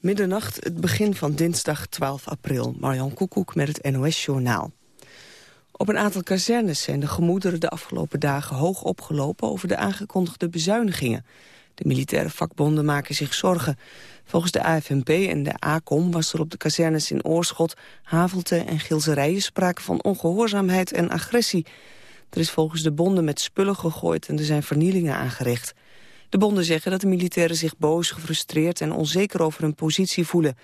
Middernacht, het begin van dinsdag 12 april. Marjan Koekoek met het NOS-journaal. Op een aantal kazernes zijn de gemoederen de afgelopen dagen hoog opgelopen over de aangekondigde bezuinigingen. De militaire vakbonden maken zich zorgen. Volgens de AFNP en de ACOM was er op de kazernes in Oorschot, Havelte en Gilserijen sprake van ongehoorzaamheid en agressie. Er is volgens de bonden met spullen gegooid en er zijn vernielingen aangericht. De bonden zeggen dat de militairen zich boos, gefrustreerd en onzeker over hun positie voelen.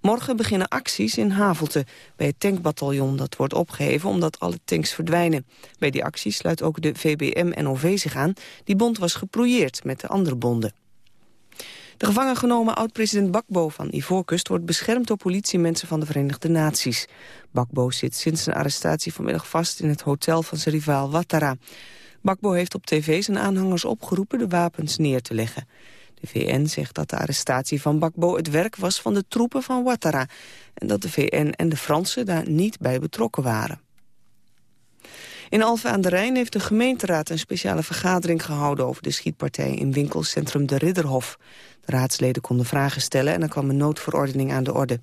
Morgen beginnen acties in Havelte, bij het tankbataljon dat wordt opgeheven omdat alle tanks verdwijnen. Bij die acties sluit ook de VBM-NOV zich aan. Die bond was geprojeerd met de andere bonden. De gevangen genomen oud-president Bakbo van Ivoorkust wordt beschermd door politiemensen van de Verenigde Naties. Bakbo zit sinds zijn arrestatie vanmiddag vast in het hotel van zijn rivaal Ouattara. Bakbo heeft op tv zijn aanhangers opgeroepen de wapens neer te leggen. De VN zegt dat de arrestatie van Bakbo het werk was van de troepen van Ouattara... en dat de VN en de Fransen daar niet bij betrokken waren. In Alphen aan de Rijn heeft de gemeenteraad een speciale vergadering gehouden... over de schietpartij in winkelcentrum De Ridderhof. De raadsleden konden vragen stellen en er kwam een noodverordening aan de orde.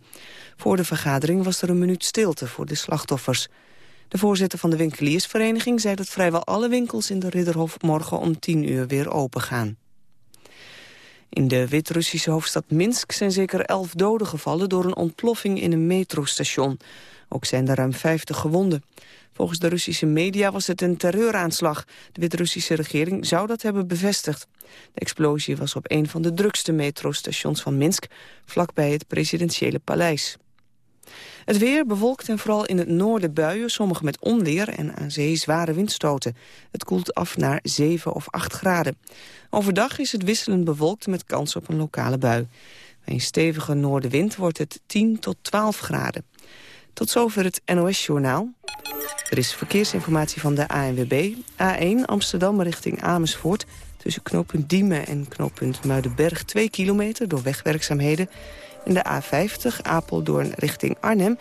Voor de vergadering was er een minuut stilte voor de slachtoffers. De voorzitter van de winkeliersvereniging zei dat vrijwel alle winkels in de Ridderhof morgen om 10 uur weer open gaan. In de Wit-Russische hoofdstad Minsk zijn zeker elf doden gevallen door een ontploffing in een metrostation. Ook zijn er ruim 50 gewonden. Volgens de Russische media was het een terreuraanslag. De Wit-Russische regering zou dat hebben bevestigd. De explosie was op een van de drukste metrostations van Minsk, vlakbij het presidentiële paleis. Het weer bewolkt en vooral in het noorden buien, sommige met onweer en aan zee zware windstoten. Het koelt af naar 7 of 8 graden. Overdag is het wisselend bewolkt met kans op een lokale bui. Bij een stevige noordenwind wordt het 10 tot 12 graden. Tot zover het NOS-journaal. Er is verkeersinformatie van de ANWB. A1 Amsterdam richting Amersfoort. Tussen knooppunt Diemen en knooppunt Muidenberg 2 kilometer door wegwerkzaamheden. En de A50 Apeldoorn richting Arnhem.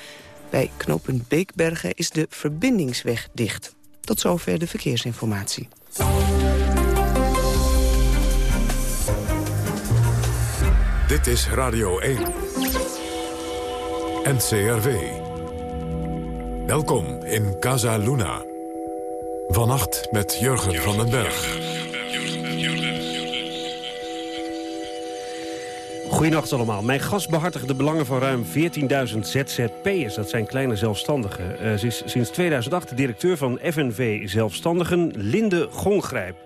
Bij knooppunt Beekbergen is de verbindingsweg dicht. Tot zover de verkeersinformatie. Dit is Radio 1. NCRV. Welkom in Casa Luna. Vannacht met Jurgen van den Berg. Goedenacht allemaal. Mijn gast behartigt de belangen van ruim 14.000 ZZP'ers. Dat zijn kleine zelfstandigen. Uh, ze is sinds 2008 de directeur van FNV Zelfstandigen, Linde Gongrijp.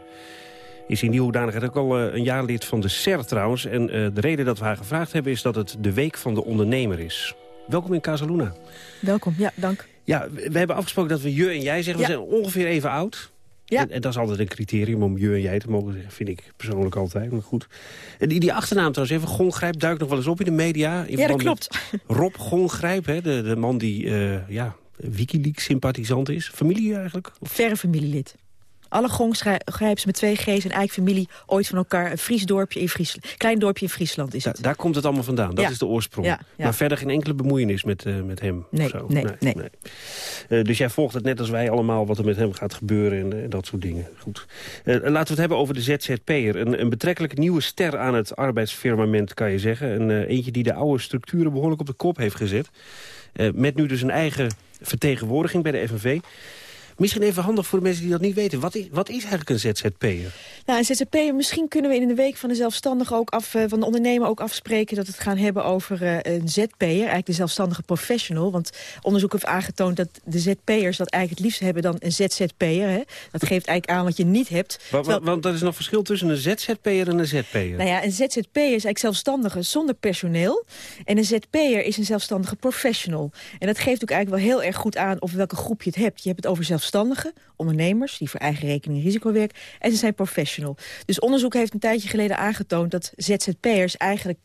Is in die hoedanigheid ook al uh, een jaar lid van de SER trouwens. En uh, de reden dat we haar gevraagd hebben is dat het de Week van de Ondernemer is. Welkom in Casaluna. Welkom, ja, dank. Ja, we hebben afgesproken dat we je en jij zeggen. We zijn ongeveer even oud. Ja. En, en dat is altijd een criterium om je en jij te mogen zeggen, vind ik persoonlijk altijd. Maar goed. En die, die achternaam trouwens, even Gongrijp, duikt nog wel eens op in de media. In Ja, dat klopt. Rob Gongrijp, hè, de, de man die eh, ja, Wikileaks-sympathisant is. Familie eigenlijk? Verre familielid. Alle gongrijps met twee G's en familie ooit van elkaar. Een Fries dorpje in Friesland. Klein dorpje in Friesland is Da- het. daar komt het allemaal vandaan, dat Ja. is de oorsprong. Ja, ja. Maar verder geen enkele bemoeienis met, eh, met hem? Nee, of zo? nee, nee. Eh, dus jij volgt het net als wij allemaal wat er met hem gaat gebeuren en eh, dat soort dingen. Goed. Laten we het hebben over de ZZP'er. Een, een betrekkelijk nieuwe ster aan het arbeidsfirmament, kan je zeggen. Een, eentje die de oude structuren behoorlijk op de kop heeft gezet. Met nu dus een eigen vertegenwoordiging bij de FNV. Misschien even handig voor de mensen die dat niet weten. Wat is, wat is eigenlijk een ZZP'er? Nou, een ZZP'er, misschien kunnen we in de week van de zelfstandige ook af, eh, van de ondernemer ook afspreken dat we het gaan hebben over eh, een ZP'er, eigenlijk de zelfstandige professional. Want onderzoek heeft aangetoond dat de ZP'ers dat eigenlijk het liefst hebben dan een ZZP'er. Hè. Dat geeft eigenlijk aan wat je niet hebt. Wa- wa- Terwijl- want er is nog verschil tussen een ZZP'er en een ZP'er. Nou ja, een ZZP'er is eigenlijk zelfstandige zonder personeel. En een ZP'er is een zelfstandige professional. En dat geeft ook eigenlijk wel heel erg goed aan over welke groep je het hebt. Je hebt het over zelfstandigen, ondernemers... die voor eigen rekening risico werken, en ze zijn professional. Dus onderzoek heeft een tijdje geleden aangetoond... dat ZZP'ers eigenlijk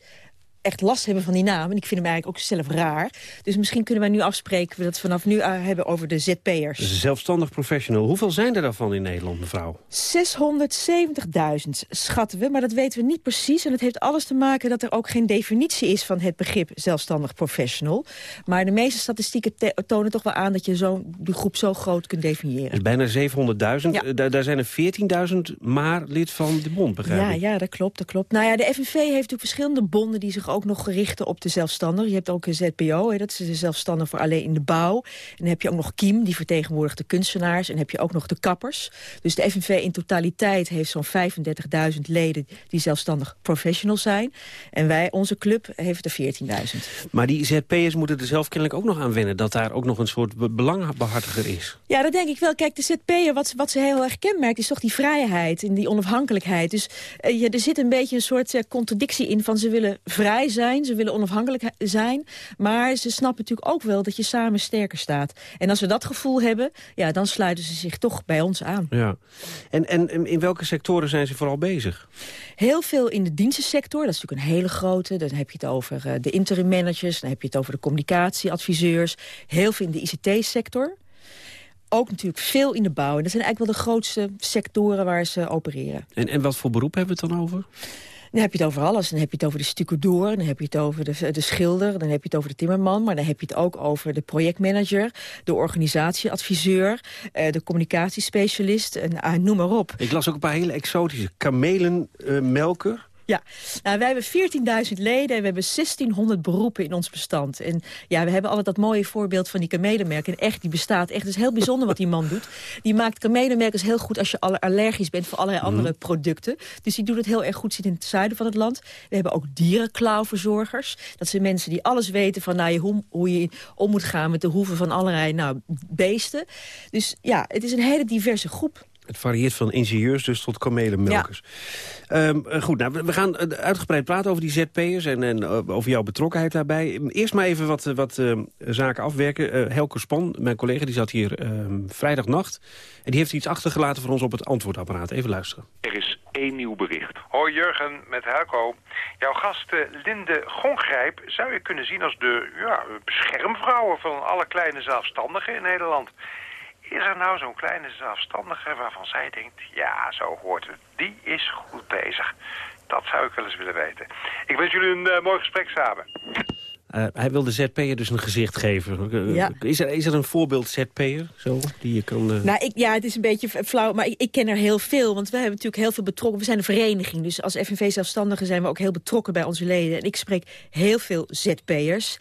echt last hebben van die naam. En ik vind hem eigenlijk ook zelf raar. Dus misschien kunnen wij nu afspreken... dat we vanaf nu eh, hebben over de ZP'ers. Zelfstandig professional. Hoeveel zijn er daarvan in Nederland, mevrouw? 670.000 schatten we, maar dat weten we niet precies. En het heeft alles te maken dat er ook geen definitie is van het begrip zelfstandig professional. Maar de meeste statistieken tonen toch wel aan dat je zo, die groep zo groot kunt definiëren. Dus bijna 700.000. Ja. Eh, Daar, zijn er 14.000 maar lid van de bond, begrijp Ja, ja, dat klopt, dat klopt. Nou ja, de FNV heeft natuurlijk verschillende bonden die zich ook nog richten op de zelfstandigen. Je hebt ook een ZPO, hè, dat is de zelfstandig voor alleen in de bouw. En dan heb je ook nog Kiem, die vertegenwoordigt de kunstenaars. En dan heb je ook nog de kappers. Dus de FNV in totaliteit heeft zo'n 35.000 leden... die zelfstandig professional zijn. En wij, onze club, heeft er 14.000. Maar die ZP'ers moeten er zelf kennelijk ook nog aan wennen... dat daar ook nog een soort belangbehartiger is. Ja, dat denk ik wel. Kijk, de ZP'er, wat, wat ze heel erg kenmerkt... is toch die vrijheid en die onafhankelijkheid. Dus uh, ja, er zit een beetje een soort uh, contradictie in van... ze willen vrij zijn, ze willen onafhankelijk zijn... maar ze snappen natuurlijk ook wel dat je samen sterker staat. En als ze dat gevoel hebben, ja, dan sluiten ze zich toch bij ons aan. Ja. En, en in welke sectoren zijn ze vooral bezig? Heel veel in de dienstensector, dat is natuurlijk een hele grote. Dan heb je het over uh, de interim managers, dan heb je het over de communicatieadviseurs. Heel veel in de ICT-sector ook natuurlijk veel in de bouw. En dat zijn eigenlijk wel de grootste sectoren waar ze opereren. En, en wat voor beroep hebben we het dan over? Dan heb je het over alles. Dan heb je het over de stucadoor, dan heb je het over de, de schilder... dan heb je het over de timmerman, maar dan heb je het ook over de projectmanager... de organisatieadviseur, eh, de communicatiespecialist, en, ah, noem maar op. Ik las ook een paar hele exotische. Kamelenmelker, ja, nou, wij hebben 14.000 leden en we hebben 1600 beroepen in ons bestand. En ja, we hebben altijd dat mooie voorbeeld van die kamelenmerk. En echt, die bestaat echt. Het is heel bijzonder wat die man doet. Die maakt kamelenmerkers heel goed als je allergisch bent voor allerlei andere mhm. producten. Dus die doet het heel erg goed, zit in het zuiden van het land. We hebben ook dierenklauwverzorgers. Dat zijn mensen die alles weten van nou, hoe, hoe je om moet gaan met de hoeven van allerlei nou, beesten. Dus ja, het is een hele diverse groep. Het varieert van ingenieurs dus tot kamelenmelkers. Ja. Um, goed, nou, we gaan eh, uitgebreid praten over die ZP'ers en, en uh, over jouw betrokkenheid daarbij. Eerst maar even wat, wat uh, zaken afwerken. Uh, Helke Span, mijn collega, die zat hier ehm, vrijdagnacht. En die heeft iets achtergelaten voor ons op het antwoordapparaat. Even luisteren. Er is één nieuw bericht. Hoi Jurgen, met Helco. Jouw gast Linde Gongrijp zou je kunnen zien als de ja, beschermvrouw van alle kleine zelfstandigen in Nederland. Is er nou zo'n kleine zelfstandige waarvan zij denkt... ja, zo hoort het, die is goed bezig. Dat zou ik wel eens willen weten. Ik wens jullie een uh, mooi gesprek samen. Uh, hij wil de ZP'er dus een gezicht geven. Uh, ja. is, er, is er een voorbeeld ZP'er zo, die je kan... Uh... Nou, ik, ja, het is een beetje flauw, maar ik, ik, ken er heel veel. Want we hebben natuurlijk heel veel betrokken. We zijn een vereniging, dus als FNV-zelfstandigen zijn we ook heel betrokken bij onze leden. En ik spreek heel veel ZP'ers.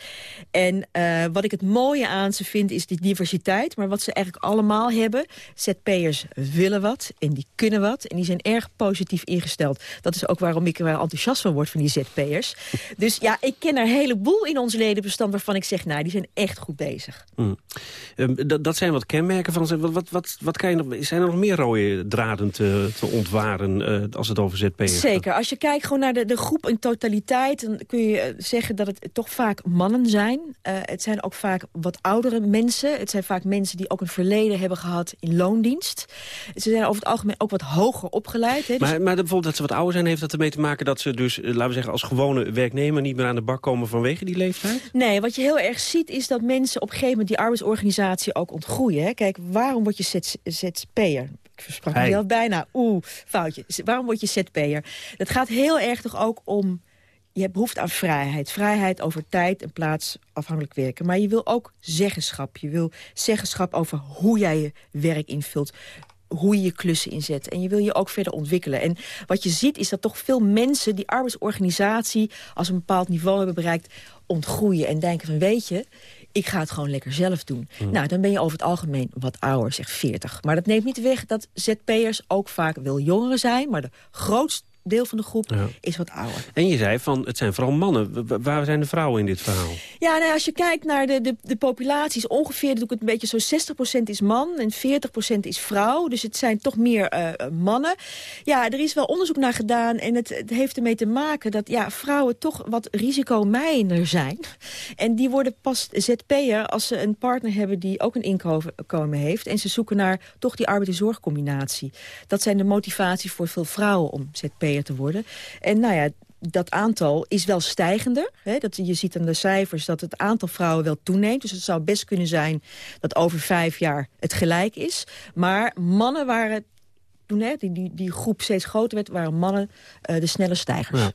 En wat ik het mooie aan ze vind, is die diversiteit. Maar wat ze eigenlijk allemaal hebben, ZP'ers willen wat en die kunnen wat. En die zijn erg positief ingesteld. Dat is ook waarom ik er enthousiast van word van die ZP'ers. dus ja, ik ken er een heleboel in ons ledenbestand waarvan ik zeg, nou, die zijn echt goed bezig. Mm. dat, dat zijn wat kenmerken van ze. Wat, wat, wat, wat kan je nog, zijn er nog meer rode draden te, te ontwaren uh, als het over ZP gaat? Zeker. Als je kijkt gewoon naar de, de groep in totaliteit... dan kun je eh, zeggen dat het toch vaak mannen zijn. Uh, het zijn ook vaak wat oudere mensen. Het zijn vaak mensen die ook een verleden hebben gehad in loondienst. Ze zijn over het algemeen ook wat hoger opgeleid. Hè, dus... maar, maar bijvoorbeeld dat ze wat ouder zijn... heeft dat ermee te maken dat ze dus, laten we zeggen... als gewone werknemer niet meer aan de bak komen vanwege die leeftijd? Nee, wat je heel erg ziet is dat mensen op een gegeven moment die arbeidsorganisatie ook ontgroeien. Hè? Kijk, waarom word je ZZP'er? Ik versprak mezelf bijna. Oeh, foutje. Waarom word je ZP'er? Dat gaat heel erg toch ook om... Je hebt behoefte aan vrijheid. Vrijheid over tijd en plaats afhankelijk werken. Maar je wil ook zeggenschap. Je wil zeggenschap over hoe jij je werk invult hoe je je klussen inzet. En je wil je ook verder ontwikkelen. En wat je ziet is dat toch veel mensen die arbeidsorganisatie... als een bepaald niveau hebben bereikt, ontgroeien. En denken van, weet je, ik ga het gewoon lekker zelf doen. Hmm. Nou, dan ben je over het algemeen wat ouder, zeg 40. Maar dat neemt niet weg dat ZP'ers ook vaak wel jongeren zijn... maar de grootste deel van de groep is wat ouder. En je zei van, het zijn vooral mannen. Waar zijn de vrouwen in dit verhaal? Ja, nou, als je kijkt naar de, de, de populaties, ongeveer doe ik het een beetje zo 60% is man en 40% is vrouw. Dus het zijn toch meer uh, mannen. Ja, er is wel onderzoek naar gedaan en het, het, heeft ermee te maken dat ja, vrouwen toch wat risicomijner zijn. En die worden pas ZP'er als ze een partner hebben die ook een inkomen heeft. En ze zoeken naar toch die arbeid- en zorgcombinatie. Dat zijn de motivaties voor veel vrouwen om ZP'er te worden. En nou ja, dat aantal is wel stijgender. Hè? Dat, je ziet aan de cijfers dat het aantal vrouwen wel toeneemt. Dus het zou best kunnen zijn dat over vijf jaar het gelijk is. Maar mannen waren toen hè, die, die, die groep steeds groter werd... waren mannen de snelle stijgers. Ja.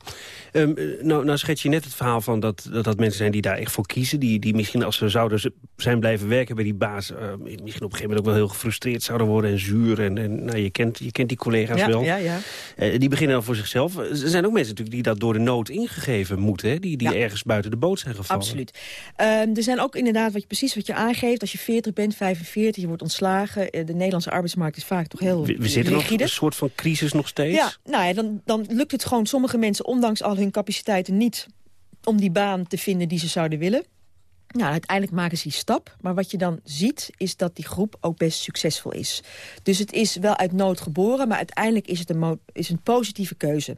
Um, nou, nou schets je net het verhaal van dat, dat, dat, mensen zijn die daar echt voor kiezen. Die, die misschien als ze zouden zijn blijven werken bij die baas... Uh, misschien op een gegeven moment ook wel heel gefrustreerd zouden worden en zuur. En, en nou, je, kent, je kent die collega's ja, wel. Ja, ja. Uh, die beginnen dan voor zichzelf. Er zijn ook mensen natuurlijk die dat door de nood ingegeven moeten. Hè? Die, die ergens buiten de boot zijn gevallen. Absoluut. Um, er zijn ook inderdaad, wat je, precies wat je aangeeft... als je 40 bent, 45, je wordt ontslagen. De Nederlandse arbeidsmarkt is vaak toch heel We, we zitten nog een soort van crisis nog steeds. Ja, nou ja, dan, dan lukt het gewoon sommige mensen... ondanks al hun capaciteiten niet om die baan te vinden die ze zouden willen. Nou, uiteindelijk maken ze die stap. Maar wat je dan ziet, is dat die groep ook best succesvol is. Dus het is wel uit nood geboren, maar uiteindelijk is het een, is een positieve keuze.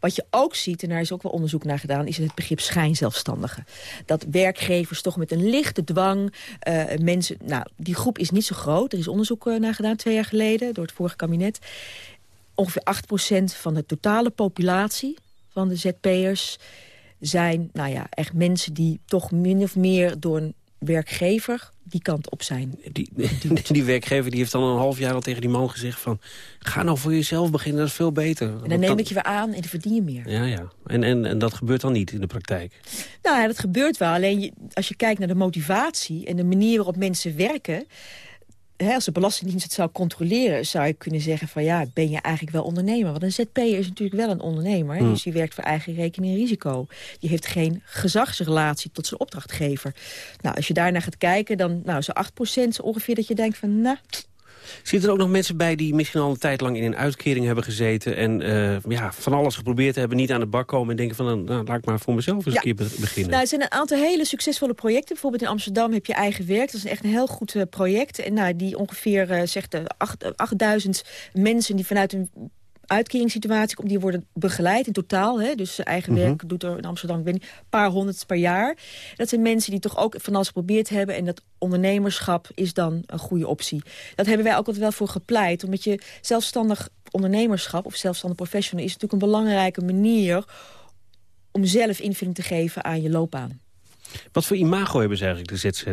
Wat je ook ziet, en daar is ook wel onderzoek naar gedaan... is het begrip schijnzelfstandigen. Dat werkgevers toch met een lichte dwang... Uh, mensen, nou, die groep is niet zo groot. Er is onderzoek uh, naar gedaan twee jaar geleden door het vorige kabinet. Ongeveer 8% van de totale populatie van de ZP'ers zijn nou ja, echt mensen die toch min of meer door een werkgever die kant op zijn. Die, die, werkgever die heeft dan een half jaar al tegen die man gezegd van... ga nou voor jezelf beginnen, dat is veel beter. En dan neem ik je weer aan en dan verdien je meer. Ja, ja. En, en, en dat gebeurt dan niet in de praktijk? Nou ja, dat gebeurt wel. Alleen je, als je kijkt naar de motivatie en de manier waarop mensen werken als de Belastingdienst het zou controleren... zou je kunnen zeggen van ja, ben je eigenlijk wel ondernemer? Want een ZP'er is natuurlijk wel een ondernemer. Hmm. Dus die werkt voor eigen rekening en risico. Die heeft geen gezagsrelatie tot zijn opdrachtgever. Nou, als je daarnaar gaat kijken, dan nou, zo 8% ongeveer dat je denkt van... nou, Zitten er ook nog mensen bij die misschien al een tijd lang in een uitkering hebben gezeten... en uh, ja, van alles geprobeerd hebben, niet aan de bak komen... en denken van, nou, laat ik maar voor mezelf eens een keer beginnen. Nou, er zijn een aantal hele succesvolle projecten. Bijvoorbeeld in Amsterdam heb je eigen werk. Dat is echt een heel goed uh, project. En nou, die ongeveer, uh, zegt 8000 mensen die vanuit een uitkeringssituatie komt, die worden begeleid in totaal. Hè? Dus eigen mhm. werk doet er in Amsterdam een paar honderd per jaar. Dat zijn mensen die toch ook van alles geprobeerd hebben. En dat ondernemerschap is dan een goede optie. Dat hebben wij ook altijd wel voor gepleit. Omdat je zelfstandig ondernemerschap of zelfstandig professional... is natuurlijk een belangrijke manier om zelf invulling te geven aan je loopbaan. Wat voor imago hebben ze eigenlijk, de ZZ?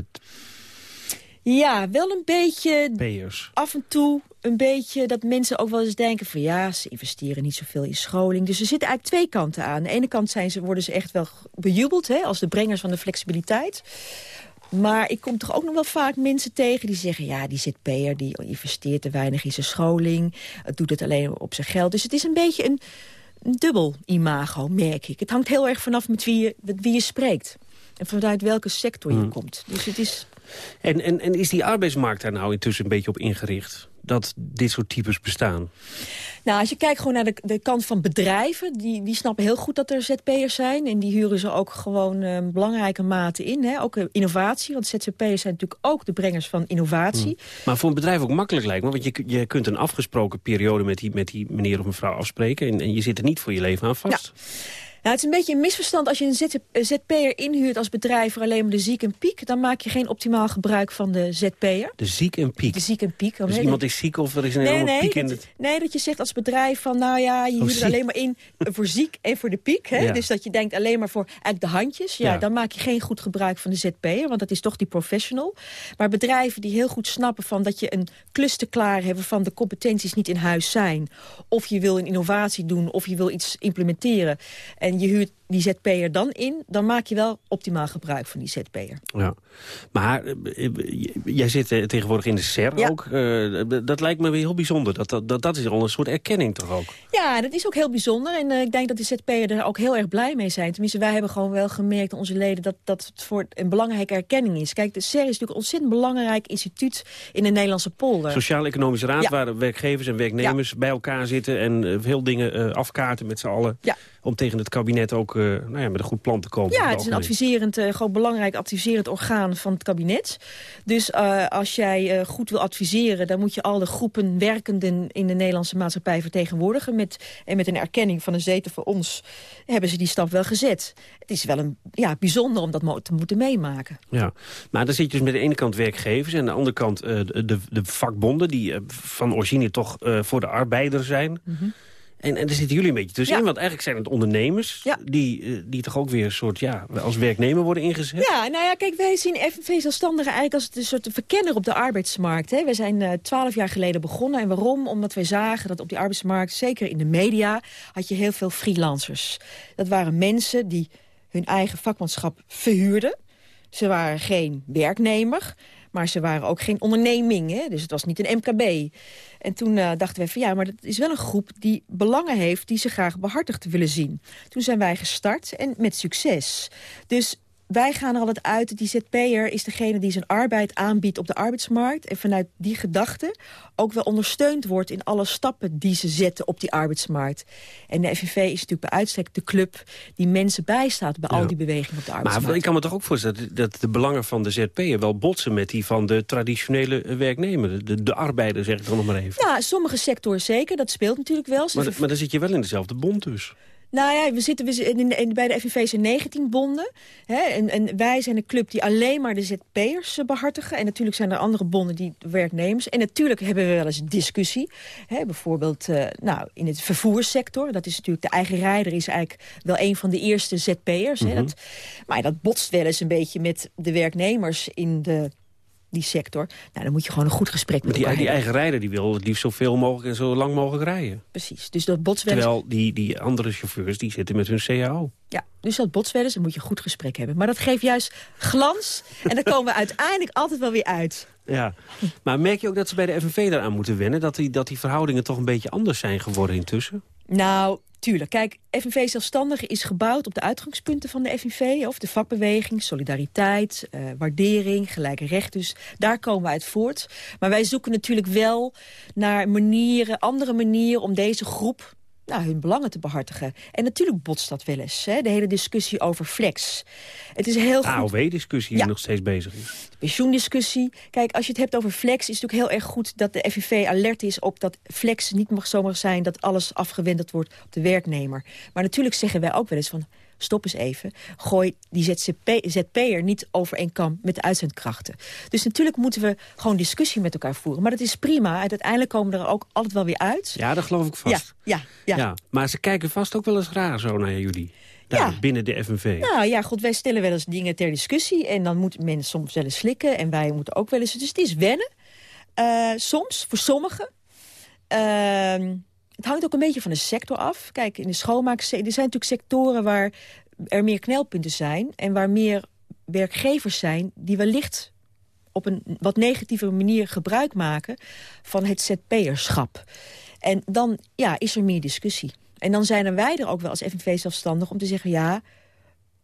Ja, wel een beetje... Payers. Af en toe een beetje dat mensen ook wel eens denken van... ja, ze investeren niet zoveel in scholing. Dus er zitten eigenlijk twee kanten aan. Aan de ene kant zijn ze, worden ze echt wel bejubeld... Hè, als de brengers van de flexibiliteit. Maar ik kom toch ook nog wel vaak mensen tegen die zeggen... ja, die ZP'er die investeert te weinig in zijn scholing. Het doet het alleen op zijn geld. Dus het is een beetje een, dubbel imago, merk ik. Het hangt heel erg vanaf met wie je, met wie je spreekt. En vanuit welke sector je hmm. komt. Dus het is... En, en, en is die arbeidsmarkt daar nou intussen een beetje op ingericht? Dat dit soort types bestaan? Nou, als je kijkt gewoon naar de, de kant van bedrijven... Die, die snappen heel goed dat er ZP'ers zijn. En die huren ze ook gewoon uh, belangrijke mate in. Hè? Ook uh, innovatie, want ZZP'ers zijn natuurlijk ook de brengers van innovatie. Hmm. Maar voor een bedrijf ook makkelijk lijkt me. Want je, je kunt een afgesproken periode met die, met die meneer of mevrouw afspreken. En, en je zit er niet voor je leven aan vast. Ja. Nou, het is een beetje een misverstand als je een ZP'er inhuurt als bedrijf... voor alleen maar de ziek en piek. Dan maak je geen optimaal gebruik van de ZP'er. De ziek en piek? De ziek en piek. Dus iemand is ziek of er is een nee, nee, piek in het... Nee, dat je zegt als bedrijf van... nou ja, je oh, huurt alleen maar in voor ziek en voor de piek. Hè? Dus dat je denkt alleen maar voor eigenlijk de handjes. Ja, Dan maak je geen goed gebruik van de ZP'er. Want dat is toch die professional. Maar bedrijven die heel goed snappen van dat je een klus te klaar hebben... van de competenties niet in huis zijn. Of je wil een innovatie doen of je wil iets implementeren. En je huurt die ZP'er dan in, dan maak je wel optimaal gebruik van die ZP'er. Ja, maar eh, jij zit eh, tegenwoordig in de SER ook. Uh, dat lijkt me weer heel bijzonder. Dat, dat, dat is al een soort erkenning toch ook? Ja, dat is ook heel bijzonder. En uh, ik denk dat de ZP'er er ook heel erg blij mee zijn. Tenminste, wij hebben gewoon wel gemerkt aan onze leden... dat, dat het voor een belangrijke erkenning is. Kijk, de SER is natuurlijk een ontzettend belangrijk instituut... in de Nederlandse polder. Sociaal-Economische Raad, waar werkgevers en werknemers bij elkaar zitten... en veel dingen afkaarten met z'n allen. Ja om tegen het kabinet ook uh, nou ja, met een goed plan te komen. Ja, het is een adviserend, uh, gewoon belangrijk adviserend orgaan van het kabinet. Dus uh, als jij goed wil adviseren, dan moet je alle groepen werkenden in de Nederlandse maatschappij vertegenwoordigen. Met, en met een erkenning van een zetel voor ons hebben ze die stap wel gezet. Het is wel een, ja, bijzonder om dat te moeten meemaken. Ja, maar dan zit je dus met de ene kant werkgevers... en aan de andere kant de, de, de vakbonden... die van origine toch voor de arbeider zijn... Mm En, en daar zitten jullie een beetje tussenin, Ja. want eigenlijk zijn het ondernemers... Ja. Die, eh, die toch ook weer een soort, ja, als werknemer worden ingezet. Ja, nou ja, kijk, wij zien FNV Zelfstandigen eigenlijk als een soort verkenner op de arbeidsmarkt. Hè. We zijn eh, twaalf jaar geleden begonnen. En waarom? Omdat wij zagen dat op die arbeidsmarkt, zeker in de media, had je heel veel freelancers. Dat waren mensen die hun eigen vakmanschap verhuurden. Ze waren geen werknemer, maar ze waren ook geen onderneming. Hè? Dus het was niet een MKB. En toen eh, dachten we van ja, maar dat is wel een groep die belangen heeft... die ze graag behartigd willen zien. Toen zijn wij gestart en met succes. Dus wij gaan er altijd uit die ZP'er is degene die zijn arbeid aanbiedt op de arbeidsmarkt. En vanuit die gedachte ook wel ondersteund wordt in alle stappen die ze zetten op die arbeidsmarkt. En de FNV is natuurlijk bij uitstek de club die mensen bijstaat bij Ja. al die bewegingen op de arbeidsmarkt. Maar ik kan me toch ook voorstellen dat- de belangen van de ZP'er wel botsen met die van de traditionele eh, werknemer. De, de arbeider, zeg ik dan nog maar even. Ja, sommige sectoren zeker, dat speelt natuurlijk wel. Maar, maar dan zit je wel in dezelfde bond dus. Nou ja, we zitten we in, in, bij de FNV zijn 19 bonden. Hè, en, en wij zijn een club die alleen maar de ZP'ers eh, behartigen. En natuurlijk zijn er andere bonden die werknemers. En natuurlijk hebben we wel eens discussie. Hè, bijvoorbeeld eh, nou, in het vervoerssector. Dat is natuurlijk, de eigen rijder is eigenlijk wel een van de eerste ZP'ers. dat, maar dat botst wel eens een beetje met de werknemers in de, die sector. Nou, dan moet je gewoon een goed gesprek met die, die eigen rijder die wil het liefst zoveel mogelijk en zo lang mogelijk rijden. Precies, dus dat botst wel eens Terwijl die, die andere chauffeurs die zitten met hun CAO. Ja, dus dat bots wel eens, dan moet je een goed gesprek hebben. Maar dat geeft juist glans en dan komen we uiteindelijk altijd wel weer uit. Ja. Maar merk je ook dat ze bij de FNV daaraan moeten wennen? Dat die, dat die verhoudingen toch een beetje anders zijn geworden intussen? Nou, tuurlijk. Kijk, FNV Zelfstandigen is gebouwd op de uitgangspunten van de FNV... of de vakbeweging, solidariteit, eh, waardering, gelijke recht. Dus daar komen we uit voort. Maar wij zoeken natuurlijk wel naar manieren, andere manieren... om deze groep nou, hun belangen te behartigen. En natuurlijk botst dat wel eens, hè? de hele discussie over flex. Het is heel goed... AOW-discussie die nog steeds bezig is. pensioendiscussie. Kijk, als je het hebt over flex, is het natuurlijk heel erg goed dat de FNV alert is op dat flex niet mag zomaar zijn dat alles afgewendeld wordt op de werknemer. Maar natuurlijk zeggen wij ook wel eens van, stop eens even, gooi die ZZP, ZP'er niet over één kam met de uitzendkrachten. Dus natuurlijk moeten we gewoon discussie met elkaar voeren. Maar dat is prima. En uiteindelijk komen we er ook altijd wel weer uit. Ja, dat geloof ik vast. ja. ja. Ja, maar ze kijken vast ook wel eens raar zo naar jullie. Daar, Ja. binnen de FNV. Nou ja, goed, wij stellen wel eens dingen ter discussie. En dan moeten mensen soms wel eens slikken. En wij moeten ook wel eens... Dus het is wennen. Eh, soms, voor sommigen. Ehm, het hangt ook een beetje van de sector af. Kijk, in de schoonmaak... Er zijn natuurlijk sectoren waar er meer knelpunten zijn. En waar meer werkgevers zijn die wellicht op een wat negatieve manier gebruik maken van het ZP'erschap. En dan ja, is er meer discussie. En dan zijn er wij er ook wel als FNV zelfstandig om te zeggen... ja,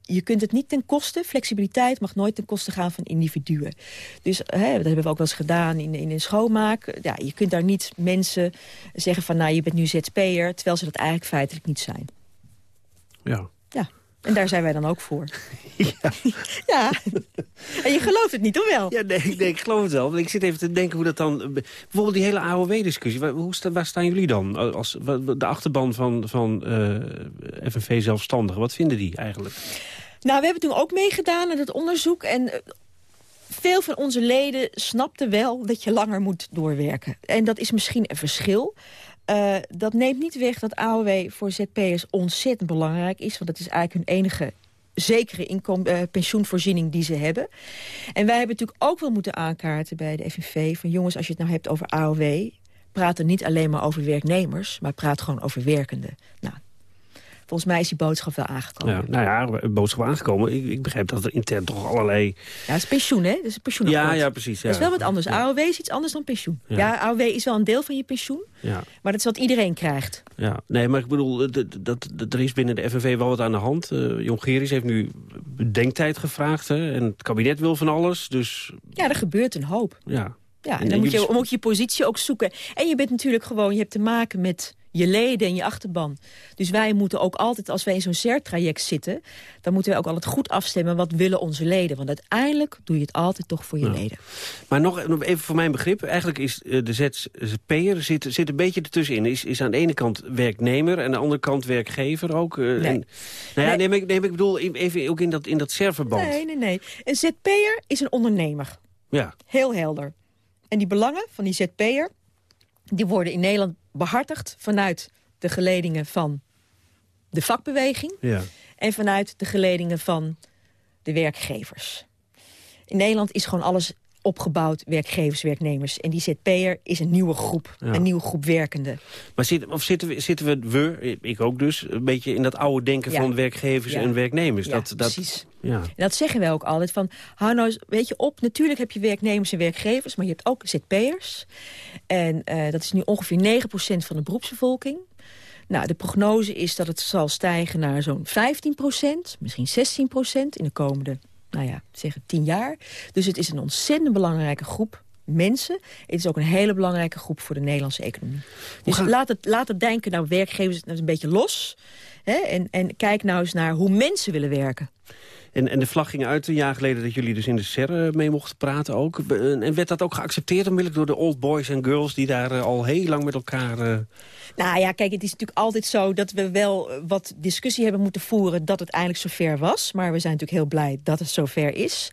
je kunt het niet ten koste, flexibiliteit mag nooit ten koste gaan van individuen. Dus hè, dat hebben we ook wel eens gedaan in, in een schoonmaak. Ja, je kunt daar niet mensen zeggen van, nou, je bent nu ZP'er... terwijl ze dat eigenlijk feitelijk niet zijn. Ja. Ja, en daar zijn wij dan ook voor. Ja, en je gelooft het niet, of wel? Ja, nee, ik, nee, ik geloof het wel. Want ik zit even te denken hoe dat dan... Bijvoorbeeld die hele AOW-discussie. Waar, staan jullie dan? Als, de achterban van, van eh, FNV Zelfstandigen. Wat vinden die eigenlijk? Nou, we hebben toen ook meegedaan aan het onderzoek. En eh, veel van onze leden snapten wel dat je langer moet doorwerken. En dat is misschien een verschil. Eh, dat neemt niet weg dat AOW voor ZP'ers ontzettend belangrijk is. Want dat is eigenlijk hun enige zekere eh, pensioenvoorziening die ze hebben. En wij hebben natuurlijk ook wel moeten aankaarten bij de FNV... van jongens, als je het nou hebt over AOW... praat er niet alleen maar over werknemers... maar praat gewoon over werkenden. Nou, volgens mij is die boodschap wel aangekomen. Ja, nou ja, boodschap aangekomen. Ik, ik begrijp dat er intern toch allerlei... Ja, het is pensioen, hè? Dat is een pensioenakkoord. Ja, ja, precies. Ja. Dat is wel wat anders. AOW is iets anders dan pensioen. Ja. AOW is wel een deel van je pensioen, ja, maar dat is wat iedereen krijgt. ja. Nee, maar ik bedoel, eh, dat, er is binnen de FNV wel wat aan de hand. Uh, Jongerius heeft nu bedenktijd gevraagd. Hè, en het kabinet wil van alles. Dus Ja, er gebeurt een hoop. ja, Ja, en dan moet je, moet je je positie ook zoeken. En je bent natuurlijk gewoon, je hebt te maken met je leden en je achterban. Dus wij moeten ook altijd, als wij in zo'n CER-traject zitten... dan moeten wij ook altijd goed afstemmen wat willen onze leden. Want uiteindelijk doe je het altijd toch voor je leden. Maar nog even voor mijn begrip. Eigenlijk is eh, de ZZP'er zit, zit een beetje ertussenin. Is, is aan de ene kant werknemer en aan de andere kant werkgever ook. eh, Nee. En, nou ja, Nee. nee. maar ik, nee, maar ik bedoel even ook in dat, in dat serverband. Nee, nee, nee. Een ZP'er is een ondernemer. Ja, Heel helder. En die belangen van die ZP'er... die worden in Nederland behartigd vanuit de geledingen van de vakbeweging... Ja. en vanuit de geledingen van de werkgevers. In Nederland is gewoon alles opgebouwd, werkgevers, werknemers. En die ZP'er is een nieuwe groep, Ja. een nieuwe groep werkenden. Maar zit, of zitten we, zitten we, we, ik ook dus, een beetje in dat oude denken Ja. van werkgevers Ja. en werknemers? Dat, dat, precies. Ja. En dat zeggen wij ook altijd. Van, hou nou weet je op, natuurlijk heb je werknemers en werkgevers... maar je hebt ook ZP'ers. En eh, dat is nu ongeveer 9% van de beroepsbevolking. Nou, de prognose is dat het zal stijgen naar zo'n 15%, misschien 16% in de komende, nou ja, zeggen 10 jaar. Dus het is een ontzettend belangrijke groep mensen. Het is ook een hele belangrijke groep voor de Nederlandse economie. Dus gaan- laat, het, laat het denken, nou, werkgevers, dat is een beetje los. Hè? En, en kijk nou eens naar hoe mensen willen werken. En, en de vlag ging uit een jaar geleden dat jullie dus in de serre mee mochten praten ook. En werd dat ook geaccepteerd onmiddellijk door de old boys en girls... die daar eh, al heel lang met elkaar... Nou ja, kijk, het is natuurlijk altijd zo dat we wel eh, wat discussie hebben moeten voeren... dat het eindelijk zover was. Maar we zijn natuurlijk heel blij dat het zover is.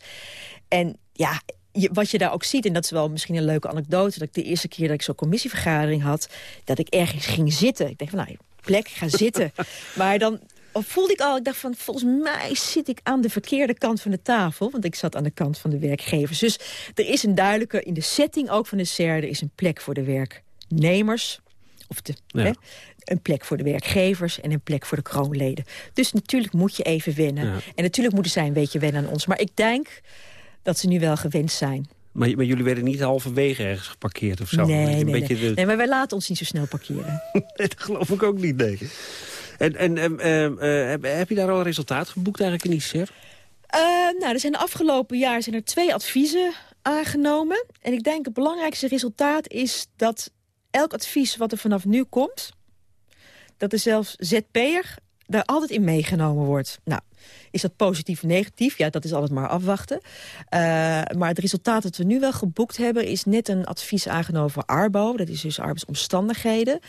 En ja, je- wat je daar ook ziet, en dat is wel misschien een leuke anekdote... dat ik de eerste keer dat ik zo'n commissievergadering had... dat ik ergens ging zitten. Ik dacht van, nou, plek, ga zitten. maar dan voelde ik al, ik dacht van, volgens mij zit ik aan de verkeerde kant van de tafel. Want ik zat aan de kant van de werkgevers. Dus er is een duidelijke, in de setting ook van de er is een plek voor de werknemers... Of de, Ja. hè, een plek voor de werkgevers en een plek voor de kroonleden. Dus natuurlijk moet je even wennen. Ja. En natuurlijk moeten zij een beetje wennen aan ons. Maar ik denk dat ze nu wel gewend zijn. maar, maar jullie werden niet halverwege ergens geparkeerd of zo? nee, Een nee, beetje nee. de- nee, maar wij laten ons niet zo snel parkeren. Dat geloof ik ook niet, nee. En, en ehm, eh, heb, je daar al resultaat geboekt eigenlijk in die SER? Eh, nou, er zijn de afgelopen jaar zijn er twee adviezen aangenomen. En ik denk het belangrijkste resultaat is dat elk advies wat er vanaf nu komt... dat er zelfs ZP'er daar altijd in meegenomen wordt. Nou, is dat positief of negatief? Ja, dat is altijd maar afwachten. Eh, maar het resultaat dat we nu wel geboekt hebben... is net een advies aangenomen voor ARBO. Dat is dus arbeidsomstandigheden.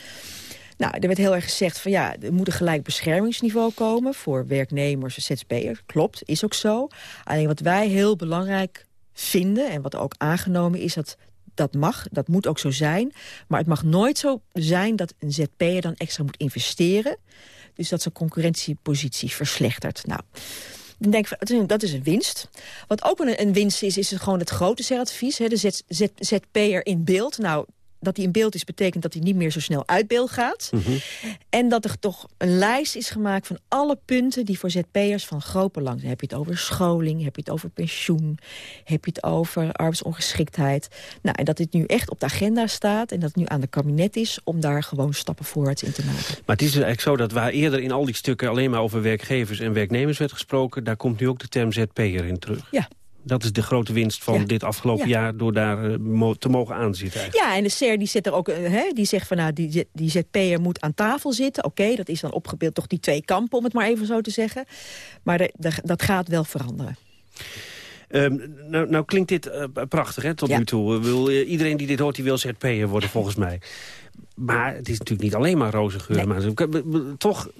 Nou, er werd heel erg gezegd van ja, er moet een gelijk beschermingsniveau komen voor werknemers en ZZP'ers. Klopt, is ook zo. Alleen wat wij heel belangrijk vinden en wat ook aangenomen is dat dat mag, dat moet ook zo zijn. Maar het mag nooit zo zijn dat een ZP'er dan extra moet investeren. Dus dat zijn concurrentiepositie verslechtert. Nou, dan denk ik, dat is een- winst. Wat ook een, winst is, is gewoon het grote zeradvies. Hè, de ZP'er in beeld. Nou, dat hij in beeld is, betekent dat hij niet meer zo snel uit beeld gaat. En dat er toch een lijst is gemaakt van alle punten... die voor ZP'ers van groot belang zijn. Heb je het over scholing, heb je het over pensioen... heb je het over arbeidsongeschiktheid. Nou, en dat dit nu echt op de agenda staat... en dat het nu aan de kabinet is om daar gewoon stappen voorwaarts in te maken. Maar het is dus eigenlijk zo dat waar eerder in al die stukken... alleen maar over werkgevers en werknemers werd gesproken... daar komt nu ook de term ZP'er in terug. Ja. Dat is de grote winst van Ja. dit afgelopen Ja. jaar... door daar eh, te mogen aanzitten eigenlijk. Ja, en de SER die, zet er ook, eh, hè, die zegt van nou, die, die ZP'er moet aan tafel zitten. Oké, dat is dan opgebeeld toch die twee kampen, om het maar even zo te zeggen. Maar de- de- dat gaat wel veranderen. Ehm, nou, nou klinkt dit eh, prachtig hè, tot Ja. nu toe. Bedoel, eh, iedereen die dit hoort, die wil ZP'er worden volgens mij. Maar het is natuurlijk niet alleen maar roze geur. Nee. Maar toch,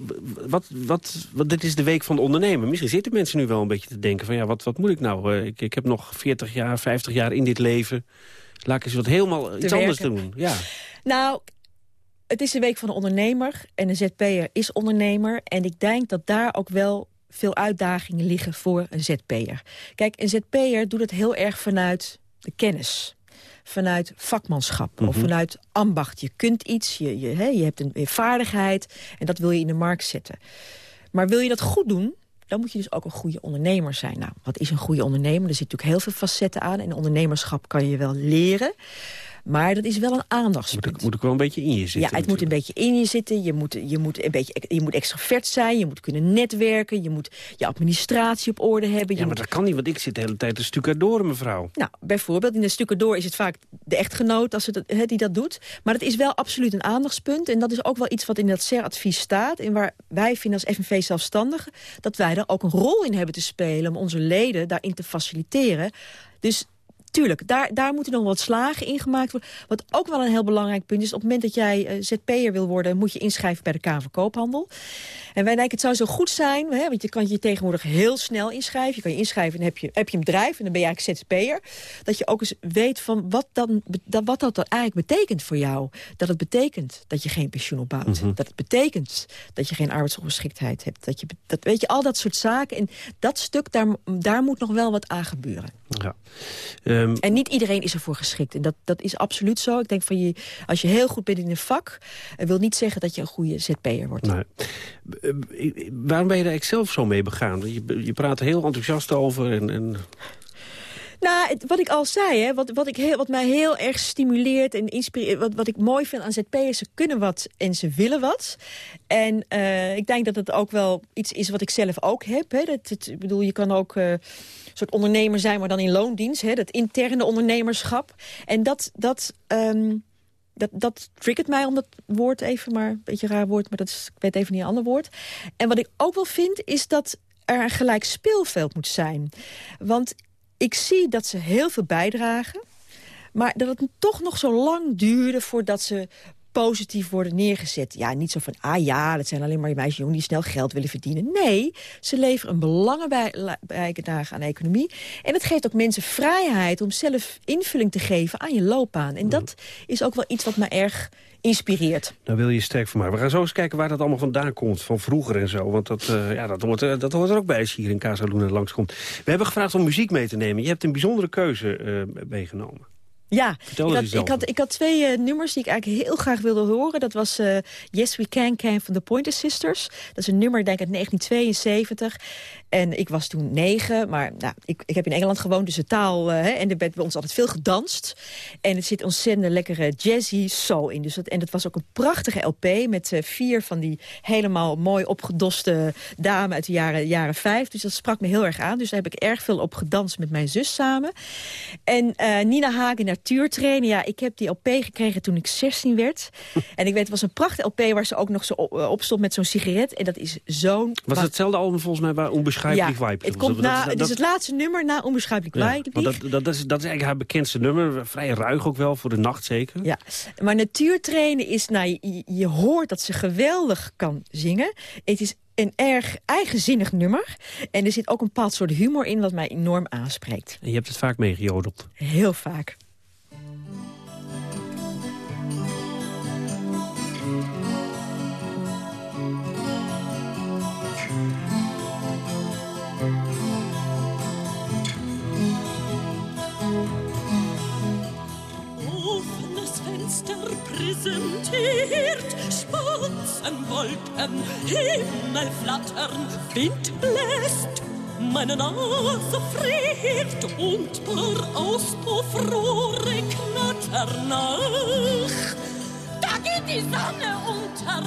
wat, wat, wat, dit is de week van de ondernemer. Misschien zitten mensen nu wel een beetje te denken van... ja, wat, wat moet ik nou? Eh, ik, ik heb nog 40 jaar, 50 jaar in dit leven. Laat ik eens wat helemaal iets anders doen. Ja. Nou, het is de week van de ondernemer. En een ZP'er is ondernemer. En ik denk dat daar ook wel veel uitdagingen liggen voor een ZP'er. Kijk, een ZP'er doet het heel erg vanuit de kennis. Vanuit vakmanschap of vanuit ambacht. Je kunt iets, je, je, hè, je hebt een, een vaardigheid en dat wil je in de markt zetten. Maar wil je dat goed doen, dan moet je dus ook een goede ondernemer zijn. Nou, wat is een goede ondernemer? Er zitten natuurlijk heel veel facetten aan. En ondernemerschap kan je wel leren. Maar dat is wel een Moet, aandachtspunt. ik, moet ik wel een beetje in je zitten. Ja, het moet een beetje in je zitten. Je moet, je moet, een beetje, je moet extravert zijn. Je moet kunnen netwerken. Je moet je administratie op orde hebben. Ja, maar moet, dat kan niet, want ik zit de hele tijd een stucadoren, mevrouw. nou, bijvoorbeeld in de stukken door is het vaak de echtgenoot als die dat doet. Maar het is wel absoluut een aandachtspunt. En dat is ook wel iets wat in dat SER-advies staat. En waar wij vinden als FNV zelfstandigen... dat wij daar ook een rol in hebben te spelen... om onze leden daarin te faciliteren. Dus tuurlijk, daar, daar moeten nog wat slagen in gemaakt worden. Wat ook wel een heel belangrijk punt is... op het moment dat jij uh, ZP'er wil worden... moet je inschrijven bij de Kamer van Koophandel. En wij denken, het zou zo goed zijn... Hè, want je kan je tegenwoordig heel snel inschrijven. Je kan je inschrijven en heb je, heb je een bedrijf... en dan ben je eigenlijk ZZP'er. Dat je ook eens weet van wat, dan, dat, wat dat dan eigenlijk betekent voor jou. Dat het betekent dat je geen pensioen opbouwt. Mhm. Dat het betekent dat je geen arbeidsongeschiktheid hebt. Dat je, dat, weet je, al dat soort zaken. En dat stuk, daar, daar moet nog wel wat aan gebeuren. Ja. Ehm, en niet iedereen is ervoor geschikt. En dat, dat is absoluut zo. Ik denk van je, als je heel goed bent in een vak... Uh, wil niet zeggen dat je een goede ZP'er wordt. Nee. Uh, waarom ben je daar zelf zo mee begaan? Je, je praat er heel enthousiast over en... en... Nou, wat ik al zei, hè, wat, wat, ik heel, wat mij heel erg stimuleert en inspireert... Wat, wat ik mooi vind aan ZP'ers, ze kunnen wat en ze willen wat. En uh, ik denk dat het ook wel iets is wat ik zelf ook heb. Hè. Dat, het, ik bedoel, je kan ook... Uh, soort ondernemer zijn, maar dan in loondienst. Hè, dat interne ondernemerschap. En dat, dat, um, dat, dat triggert mij om dat woord even, maar een beetje raar woord, maar dat is, ik weet even niet een ander woord. En wat ik ook wel vind, is dat er een gelijk speelveld moet zijn. Want ik zie dat ze heel veel bijdragen... maar dat het toch nog zo lang duurde voordat ze positief worden neergezet. Ja, niet zo van, ah ja, dat zijn alleen maar meisjes jongen die snel geld willen verdienen. Nee, ze leveren een belangrijke bijdrage aan de economie. En het geeft ook mensen vrijheid om zelf invulling te geven aan je loopbaan. En dat is ook wel iets wat me erg inspireert. Nou wil je sterk van mij. We gaan zo eens kijken waar dat allemaal vandaan komt. Van vroeger en zo. Want dat, uh, ja, dat, hoort, uh, dat hoort er ook bij als je hier in Casaluna langskomt. We hebben gevraagd om muziek mee te nemen. Je hebt een bijzondere keuze uh, meegenomen. Ja, ik had, ik had, ik, had, twee uh, nummers die ik eigenlijk heel graag wilde horen. Dat was uh, Yes We Can Can van de Pointer Sisters. Dat is een nummer, denk ik, uit 1972. En ik was toen negen, maar nou, ik, ik heb in Engeland gewoond, dus de taal... Uh, hè, en er werd bij ons altijd veel gedanst. En het zit ontzettend lekkere jazzy soul in. Dus dat, en dat was ook een prachtige LP met vier van die helemaal mooi opgedoste dame uit de jaren, jaren vijf. Dus dat sprak me heel erg aan. Dus daar heb ik erg veel op gedanst met mijn zus samen. En Nina Hagen natuurtrainen. Ja, ik heb die LP gekregen toen ik 16 werd. en ik weet, het was een pracht LP waar ze ook nog zo op, op stond met zo'n sigaret. En dat is zo'n... Was het hetzelfde album volgens mij waar Ja, Het, komt na, dat, is het laatste nummer na Onbeschrijpelijk ja, Dat, dat, dat, is, dat is eigenlijk haar bekendste nummer. Vrij ruig ook wel, voor de nacht zeker. Ja, maar natuurtrainen is... Nou, je, je hoort dat ze geweldig kan zingen. Het is een erg eigenzinnig nummer. En er zit ook een bepaald soort humor in wat mij enorm aanspreekt. En je hebt het vaak meegejodeld? Heel vaak. Präsentiert. Spatzenwolken, Himmel flattern, Wind bläst, meine Nase friert und paar Auspuffrohre knattern. Geht die Sonne unter,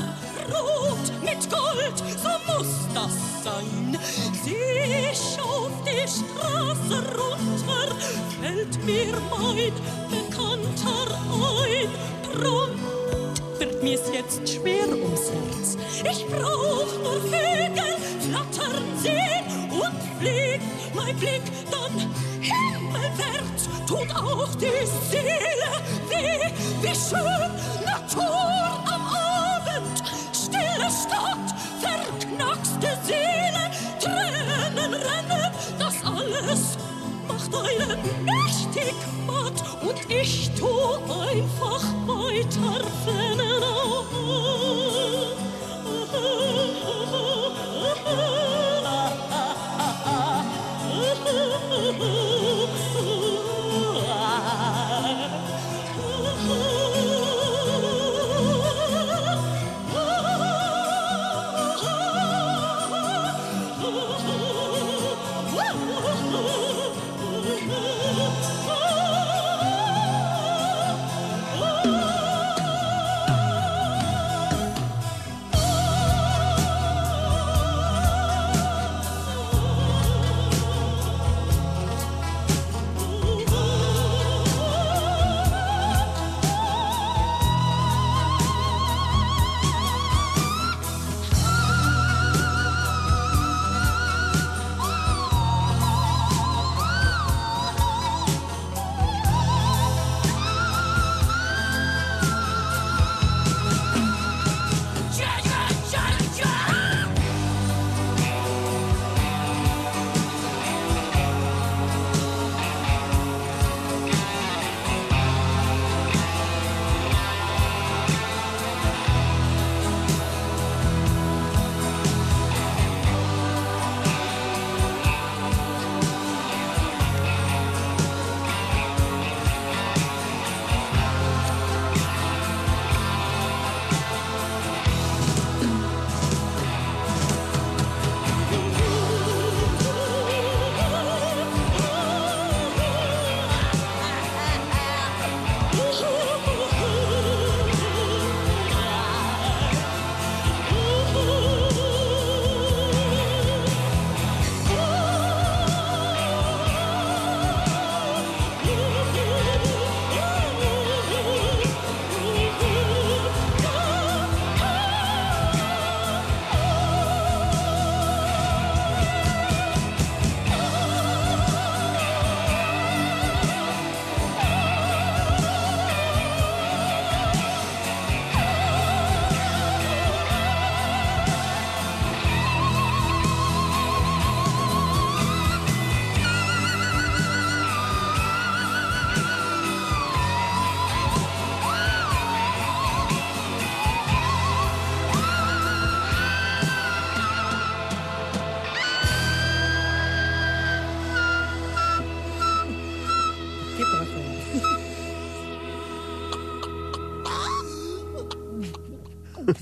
rot mit Gold, so muss das sein. Sieh ich auf die Straße runter, fällt mir mein Bekannter ein. Prompt wird mir's jetzt schwer ums Herz. Ich brauch nur Vögel flattern sehen und fliegt mein Blick dann himmelwärts. Tut auch die Seele weh, wie schön Natur am Abend. Stille Stadt, verknackste Seele, Tränen rennen, das alles macht einen mächtig matt und ich tu einfach weiter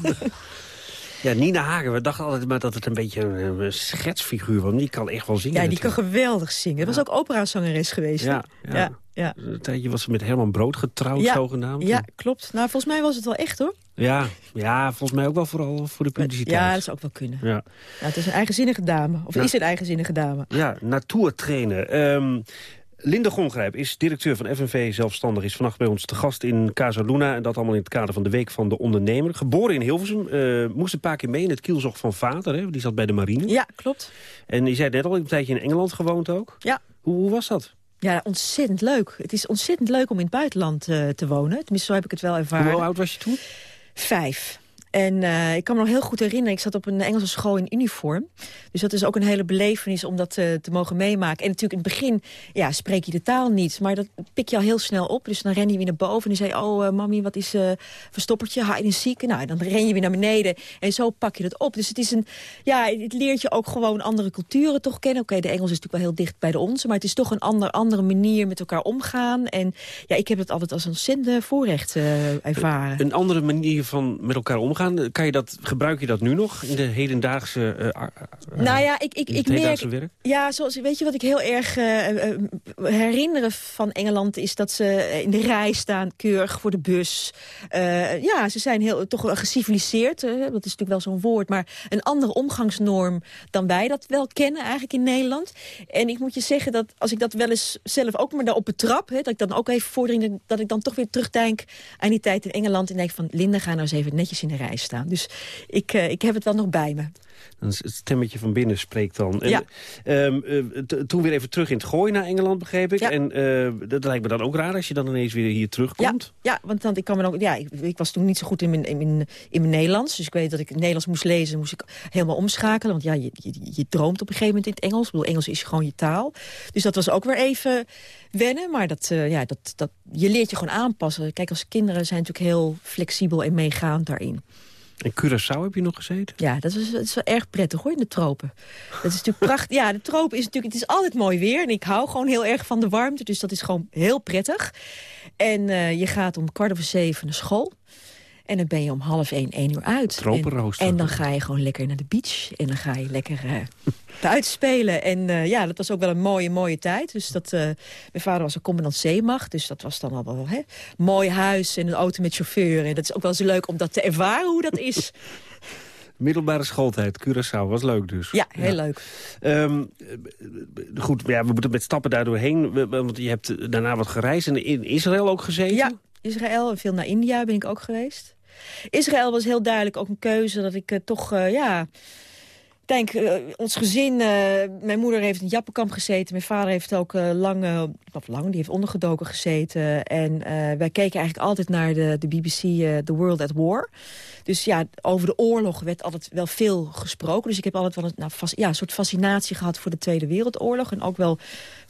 Ja, Nina Hagen, we dachten altijd maar dat het een beetje een, schetsfiguur was. Die kan echt wel zingen. Ja, die kan geweldig zingen. Dat was ook operazangeres geweest. Ja, ja. ja, ja. Een tijdje was ze met Herman Brood getrouwd, Ja, zogenaamd. Ja, klopt. Nou, volgens mij was het wel echt, hoor. ja, ja, volgens mij ook wel vooral voor de publiciteit. Ja, dat zou ook wel kunnen. ja. Nou, het is een eigenzinnige dame. Of Ja. is een eigenzinnige dame. Ja, natuurtrainer. Ehm Linde Gongrijp is directeur van FNV Zelfstandig. Is vannacht bij ons te gast in Casa Luna. En dat allemaal in het kader van de Week van de Ondernemer. Geboren in Hilversum. eh, moest een paar keer mee in het kielzog van vader. Hè? Die zat bij de marine. Ja, klopt. En je zei net al, een tijdje in Engeland gewoond ook. Ja. Hoe, hoe was dat? Ja, ontzettend leuk. Het is ontzettend leuk om in het buitenland eh, te wonen. Tenminste, zo heb ik het wel ervaren. Hoe oud was je toen? Vijf. En eh, ik kan me nog heel goed herinneren, ik zat op een Engelse school in uniform. Dus dat is ook een hele belevenis om dat eh, te mogen meemaken. En natuurlijk in het begin ja, spreek je de taal niet, maar dat pik je al heel snel op. Dus dan ren je weer naar boven en die zei, oh uh, wat is verstoppertje, hide and seek. Nou, dan ren je weer naar beneden en zo pak je het op. Dus het is een, ja, het leert je ook gewoon andere culturen toch kennen. Oké, de Engels is natuurlijk wel heel dicht bij de onze, maar het is toch een ander, andere manier met elkaar omgaan. En ja, ik heb het altijd als een ontzettend voorrecht ervaren. Een andere manier van met elkaar omgaan. Kan je dat, gebruik je dat nu nog in de hedendaagse uh, Nou ja, ik, ik, ik merk... werk? Ja, zoals, weet je wat ik heel erg uh, herinneren van Engeland... is dat ze in de rij staan, keurig voor de bus. Uh, ja, ze zijn heel, toch wel geciviliseerd. dat is natuurlijk wel zo'n woord. Maar een andere omgangsnorm dan wij dat wel kennen eigenlijk in Nederland. En ik moet je zeggen dat als ik dat wel eens zelf ook maar daarop betrap... Hè, dat ik dan ook even vordering... dat ik dan toch weer terugdenk aan die tijd in Engeland... en denk van, Linda, ga nou eens even netjes in de rij staan. Dus ik, uh, ik heb het wel nog bij me. Het stemmetje van binnen spreekt dan. En, ja. uh, uh, toen weer even terug in het gooi naar Engeland, begreep ik. Ja. En uh, dat lijkt me dan ook raar als je dan ineens weer hier terugkomt. Ja, ja want dan, ik, kan me ook, ja, ik, ik, was toen niet zo goed in mijn, in, mijn, in mijn Nederlands. Dus ik weet dat ik Nederlands moest lezen. moest ik helemaal omschakelen. Want ja, je, je, je droomt op een gegeven moment in het Engels. Ik bedoel, Engels is gewoon je taal. Dus dat was ook weer even wennen. Maar dat, uh, ja, dat, dat, je leert je gewoon aanpassen. Kijk, als kinderen zijn natuurlijk heel flexibel en meegaand daarin. En Curaçao heb je nog gezeten? Ja, dat is, dat is wel erg prettig hoor, in de tropen. Dat is natuurlijk prachtig. Ja, de tropen is natuurlijk, het is altijd mooi weer. En ik hou gewoon heel erg van de warmte, dus dat is gewoon heel prettig. En uh, je gaat om kwart over zeven naar school. En dan ben je om half één, één uur uit. En, en, dan ga je gewoon lekker naar de beach. En dan ga je lekker uh, buiten spelen. En uh, ja, dat was ook wel een mooie, mooie tijd. Dus dat, uh, mijn vader was een commandant zeemacht. Dus dat was dan al wel hè, mooi huis en een auto met chauffeur. En dat is ook wel zo leuk om dat te ervaren hoe dat is. Middelbare schooltijd, Curaçao, was leuk dus. Ja, heel ja. leuk. Um, goed, ja, we moeten met stappen daar doorheen. Want je hebt daarna wat gereisd en in Israël ook gezeten. Ja, Israël en veel naar India ben ik ook geweest. Israël was heel duidelijk ook een keuze dat ik uh, toch, uh, ja... Denk, uh, ons gezin, mijn moeder heeft in Jappenkamp gezeten. Mijn vader heeft ook lang, of lang, die heeft ondergedoken gezeten. En wij keken eigenlijk altijd naar de, de BBC The World at War. Dus ja, over de oorlog werd altijd wel veel gesproken. Dus ik heb altijd wel een, nou, ja, een soort fascinatie gehad voor de Tweede Wereldoorlog. En ook wel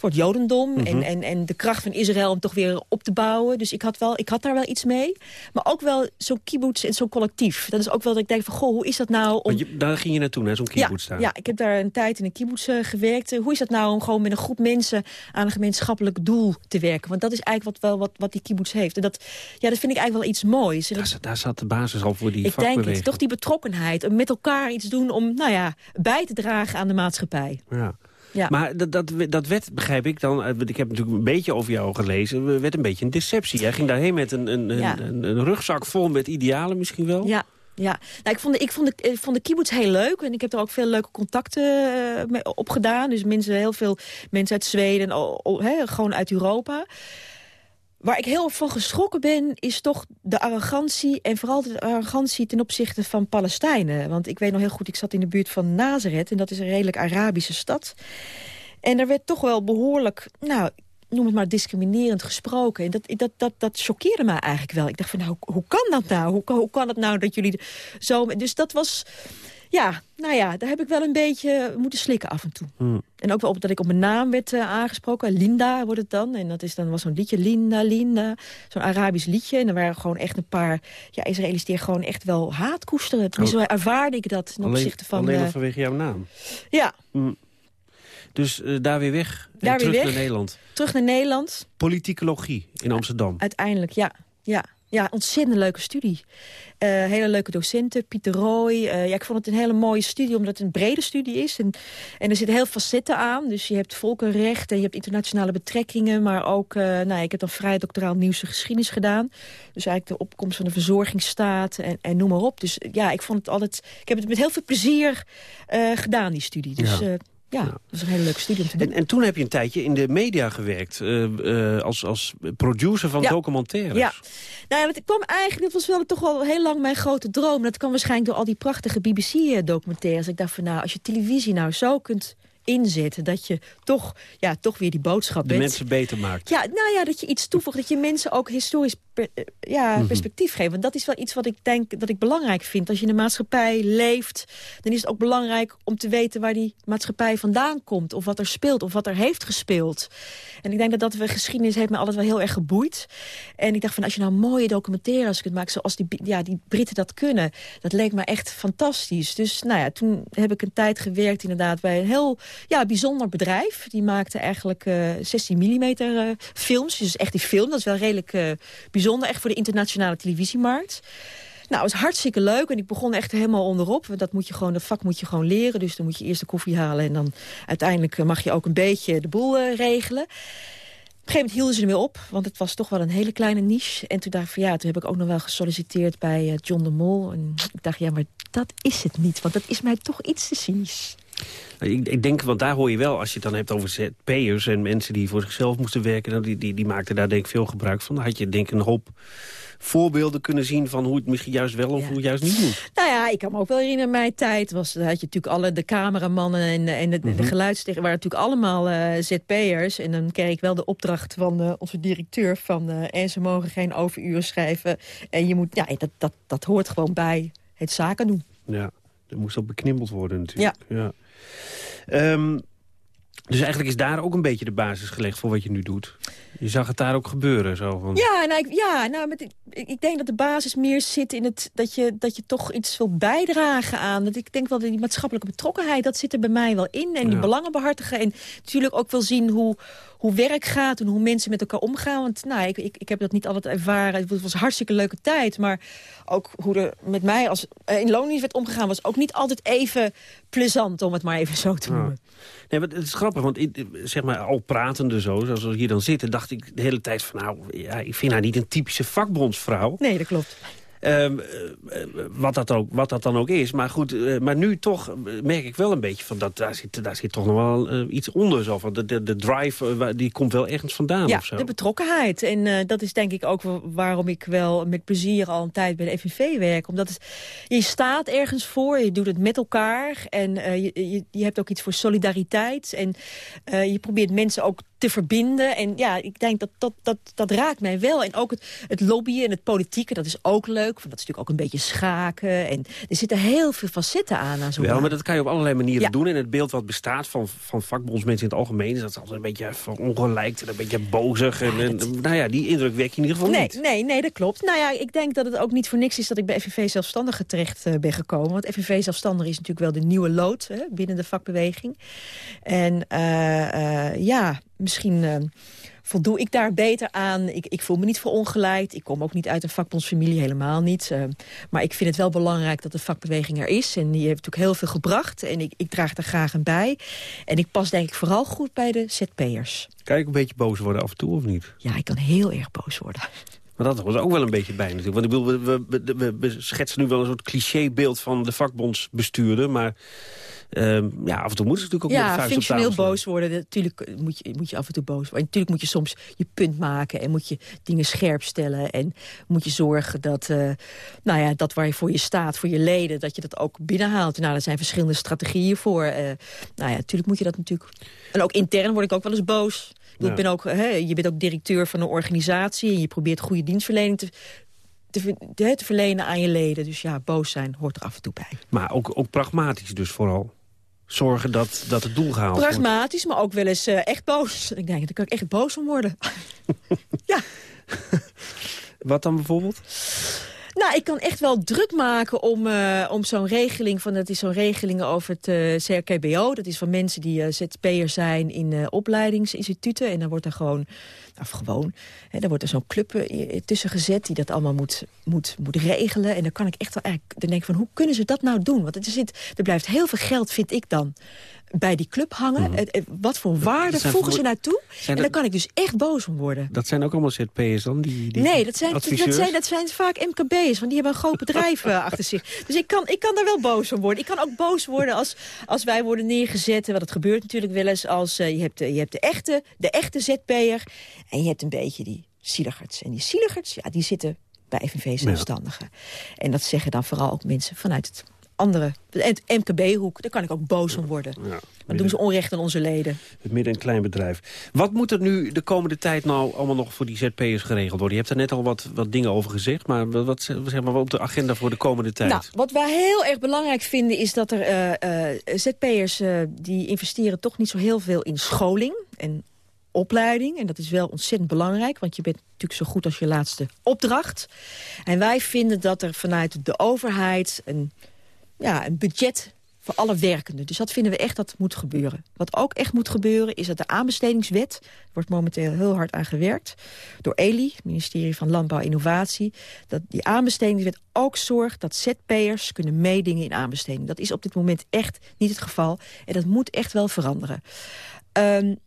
voor het Jodendom. Mm -hmm. en, en, en de kracht van Israël om toch weer op te bouwen. Dus ik had, wel, ik had daar wel iets mee. Maar ook wel zo'n kibbutz en zo'n collectief. Dat is ook wel dat ik denk van, goh, hoe is dat nou om... Je, daar ging je naartoe, naar zo'n kibbutz ja, ja, ik heb daar een tijd in een kibbutz uh, gewerkt. Hoe is dat nou om gewoon met een groep mensen aan een gemeenschappelijk doel te werken? Want dat is eigenlijk wat, wel wat, wat die kibbutz heeft. En dat, ja, dat vind ik eigenlijk wel iets moois. Daar, dat, daar zat de basis al voor die Ik denk het, toch die betrokkenheid. Met elkaar iets doen om, nou ja, bij te dragen aan de maatschappij. Ja. Ja. Maar dat, dat, dat werd, begrijp ik dan, ik heb natuurlijk een beetje over jou gelezen, werd een beetje een deceptie. Jij ging daarheen met een, een, ja. een, een rugzak vol met idealen misschien wel. Ja, ja, nou, ik, vond de, ik, vond de, ik vond de kibbutz heel leuk. En ik heb er ook veel leuke contacten uh, mee opgedaan. Dus mensen, heel veel mensen uit Zweden, oh, oh, he, gewoon uit Europa. Waar ik heel van geschrokken ben, is toch de arrogantie... en vooral de arrogantie ten opzichte van Palestijnen. Want ik weet nog heel goed, ik zat in de buurt van Nazareth... en dat is een redelijk Arabische stad. En er werd toch wel behoorlijk... nou, noem het maar discriminerend gesproken. En dat, dat, dat, dat choqueerde me eigenlijk wel. Ik dacht van, nou, hoe, kan dat nou? Hoe kan het nou dat jullie zo... Dus dat was... Ja, nou ja, daar heb ik wel een beetje moeten slikken af en toe. Hmm. En ook wel op dat ik op mijn naam werd uh, aangesproken. Linda wordt het dan. En dat is dan was zo'n liedje, Linda, Linda. Zo'n Arabisch liedje. En er waren gewoon echt een paar ja, Israëli's die gewoon echt wel haat koesteren. Tenminste, oh. ervaarde ik dat ten opzichte van... Alleen uh, maar vanwege jouw naam? Ja. Hmm. Dus uh, daar weer weg. En daar terug weer weg. naar Nederland. Terug naar Nederland. Politicologie in Amsterdam. Uiteindelijk, ja. ja. Ja, ontzettend leuke studie. Uh, hele leuke docenten, Pieter Roy. Uh, ja, ik vond het een hele mooie studie, omdat het een brede studie is. En, en er zitten heel facetten aan. Dus je hebt volkenrecht en je hebt internationale betrekkingen. Maar ook, uh, nou, ik heb dan vrij doctoraal nieuwse geschiedenis gedaan. Dus eigenlijk de opkomst van de verzorgingsstaat en, en noem maar op. Dus ja, ik vond het altijd... Ik heb het met heel veel plezier gedaan, die studie. Dus ja. Ja, dat is een hele leuke studie om te doen. En, en, toen heb je een tijdje in de media gewerkt, uh, uh, als, als producer van documentaires. Ja, nou ja, dat kwam eigenlijk, dat was wel toch wel heel lang mijn grote droom. Dat kwam waarschijnlijk door al die prachtige BBC-documentaires. Ik dacht van nou, als je televisie nou zo kunt inzetten. Dat je toch, ja, toch weer die boodschap... De mensen beter maakt. Ja, nou ja, dat je iets toevoegt. Dat je mensen ook historisch per, eh, ja, mhm. perspectief geeft. Want dat is wel iets wat ik denk dat ik belangrijk vind. Als je in een maatschappij leeft, dan is het ook belangrijk om te weten... waar die maatschappij vandaan komt. Of wat er speelt, of wat er heeft gespeeld. En ik denk dat dat we geschiedenis heeft me altijd wel heel erg geboeid. En ik dacht van, als je nou mooie documentaires kunt maken... zoals die, ja, die Britten dat kunnen, dat leek me echt fantastisch. Dus nou ja, toen heb ik een tijd gewerkt inderdaad bij een heel ja, bijzonder bedrijf. Die maakte eigenlijk uh, 16 mm films. Dus echt die film, dat is wel redelijk uh, bijzonder. Echt voor de internationale televisiemarkt. Nou, het was hartstikke leuk en ik begon echt helemaal onderop. Dat, moet je gewoon, dat vak moet je gewoon leren. Dus dan moet je eerst de koffie halen... en dan uiteindelijk mag je ook een beetje de boel uh, regelen. Op een gegeven moment hielden ze ermee op, want het was toch wel een hele kleine niche. En toen dacht ik van ja, toen heb ik ook nog wel gesolliciteerd bij uh, John de Mol. En ik dacht, ja, maar dat is het niet, want dat is mij toch iets te cynisch. Ik, ik, denk, want daar hoor je wel, als je het dan hebt over ZP'ers... en mensen die voor zichzelf moesten werken... Nou, die, die, die maakten daar denk ik veel gebruik van. Dan had je denk ik een hoop voorbeelden kunnen zien... van hoe het misschien juist wel of hoe het juist niet moet. Nou ja, ik kan me ook wel herinneren, mijn tijd was, had je natuurlijk alle de cameramannen... en, en de, mm -hmm. waren natuurlijk allemaal uh, eh, ZP'ers. En dan kreeg ik wel de opdracht van uh, onze directeur... van uh, en ze mogen geen overuren schrijven. En je moet, ja, dat, dat, dat hoort gewoon bij het zaken doen. Ja, er moest ook beknibbeld worden natuurlijk. Ja. ja. Um, dus eigenlijk is daar ook een beetje de basis gelegd voor wat je nu doet. Je zag het daar ook gebeuren. Zo van... Ja, nou, ik, ja nou, met, ik, denk dat de basis meer zit in het dat je, dat je toch iets wil bijdragen aan. Dat ik denk wel dat die maatschappelijke betrokkenheid, dat zit er bij mij wel in. En die belangen behartigen. En natuurlijk ook wel zien hoe, hoe werk gaat en hoe mensen met elkaar omgaan. Want nou, ik, ik, ik heb dat niet altijd ervaren. Het was een hartstikke leuke tijd. Maar ook hoe er met mij als eh, in loondienst werd omgegaan... was ook niet altijd even plezant, om het maar even zo te noemen. Nee, maar het is grappig, want zeg maar, al pratende zo, zoals we hier dan zitten... dacht ik de hele tijd van, nou, ja, ik vind haar niet een typische vakbondsvrouw. Nee, dat klopt. Um, wat, dat ook, wat dat dan ook is. Maar goed, uh, maar nu toch merk ik wel een beetje van dat daar zit, daar zit toch nog wel uh, iets onder. Zo, van de, de, de drive, die komt wel ergens vandaan. Ja, of zo. de betrokkenheid. En dat is denk ik ook waarom ik wel met plezier al een tijd bij de FNV werk. Omdat het, je staat ergens voor, je doet het met elkaar. En je, je, je, hebt ook iets voor solidariteit. En je probeert mensen ook te verbinden. En ja, ik denk dat dat, dat, dat raakt mij wel. En ook het, het lobbyen en het politieke, dat is ook leuk. Want dat is natuurlijk ook een beetje schaken. En er zitten heel veel facetten aan. aan Wel, maar dat kan je op allerlei manieren doen. En het beeld wat bestaat van, van vakbondsmensen in het algemeen... is dat altijd een beetje ongelijk en een beetje bozig. En, en, nou ja, die indruk wek je in ieder geval nee, niet. Nee, nee, dat klopt. Nou ja, ik denk dat het ook niet voor niks is dat ik bij FNV Zelfstandigen terecht uh, ben gekomen. Want FNV Zelfstandig is natuurlijk wel de nieuwe lood hè, binnen de vakbeweging. En uh, uh, ja, misschien uh, voldoe ik daar beter aan. Ik, ik voel me niet verongelijkt. Ik kom ook niet uit een vakbondsfamilie, helemaal niet. Uh, maar ik vind het wel belangrijk dat de vakbeweging er is. En die heeft natuurlijk heel veel gebracht. En ik, ik draag er graag aan bij. En ik pas denk ik vooral goed bij de ZP'ers. Kan ik een beetje boos worden af en toe, of niet? Ja, ik kan heel erg boos worden. Maar dat was ook wel een beetje bij natuurlijk. Want ik bedoel, we, we, we, we schetsen nu wel een soort clichébeeld van de vakbondsbestuurder. Maar Ehm, ja, af en toe moet ze natuurlijk ook ja, met functioneel boos worden. Natuurlijk moet je, moet je af en toe boos worden. Natuurlijk moet je soms je punt maken en moet je dingen scherp stellen. En moet je zorgen dat, uh, nou ja, dat waar je voor je staat, voor je leden, dat je dat ook binnenhaalt. Nou, er zijn verschillende strategieën voor. Uh, nou ja, natuurlijk moet je dat natuurlijk. En ook intern word ik ook wel eens boos. Ik ben ook, hè, je bent ook directeur van een organisatie en je probeert goede dienstverlening te, te, te, verlenen aan je leden. Dus ja, boos zijn hoort er af en toe bij. Maar ook, ook pragmatisch dus vooral? Zorgen dat, dat het doel gehaald wordt. Pragmatisch, maar ook wel eens uh, echt boos. Ik denk, daar kan ik echt boos om worden. ja. Wat dan bijvoorbeeld? Nou, ik kan echt wel druk maken om, uh, om zo'n regeling... van dat is zo'n regeling over het uh, CRKBO. Dat is van mensen die uh, ZP'er zijn in opleidingsinstituten. En dan wordt er gewoon, of gewoon, hè, dan wordt er zo'n club tussen gezet... die dat allemaal moet, moet, moet regelen. En dan kan ik echt wel eigenlijk denk van, hoe kunnen ze dat nou doen? Want er, zit, er blijft heel veel geld, vind ik dan bij die club hangen. Mhm. Wat voor waarde voegen ze naartoe? En daar kan ik dus echt boos om worden. Dat zijn ook allemaal ZP'ers dan? Die, die nee, dat zijn, dat, zijn, dat zijn vaak MKB'ers, want die hebben een groot bedrijf uh, achter zich. Dus ik kan, ik kan daar wel boos om worden. Ik kan ook boos worden als, als wij worden neergezet. Want het gebeurt natuurlijk wel eens als uh, je, hebt, je hebt de echte, de echte ZP'er... en je hebt een beetje die zieligerts. En die zieligerts, ja, die zitten bij FNV-zelfstandigen. En dat zeggen dan vooral ook mensen vanuit het andere, het MKB-hoek, daar kan ik ook boos om worden. Ja, Dan doen ze onrecht aan onze leden. Het midden- en kleinbedrijf. Wat moet er nu de komende tijd nou allemaal nog voor die ZP'ers geregeld worden? Je hebt er net al wat, wat dingen over gezegd, maar wat zeg maar op de agenda voor de komende tijd? Nou, wat wij heel erg belangrijk vinden is dat er uh, uh, ZP'ers uh, die investeren toch niet zo heel veel in scholing en opleiding. En dat is wel ontzettend belangrijk, want je bent natuurlijk zo goed als je laatste opdracht. En wij vinden dat er vanuit de overheid een ja, een budget voor alle werkenden. Dus dat vinden we echt dat moet gebeuren. Wat ook echt moet gebeuren is dat de aanbestedingswet... wordt momenteel heel hard aan gewerkt door ELI, ministerie van Landbouw en Innovatie... dat die aanbestedingswet ook zorgt dat ZP'ers kunnen meedingen in aanbesteding. Dat is op dit moment echt niet het geval. En dat moet echt wel veranderen. Um,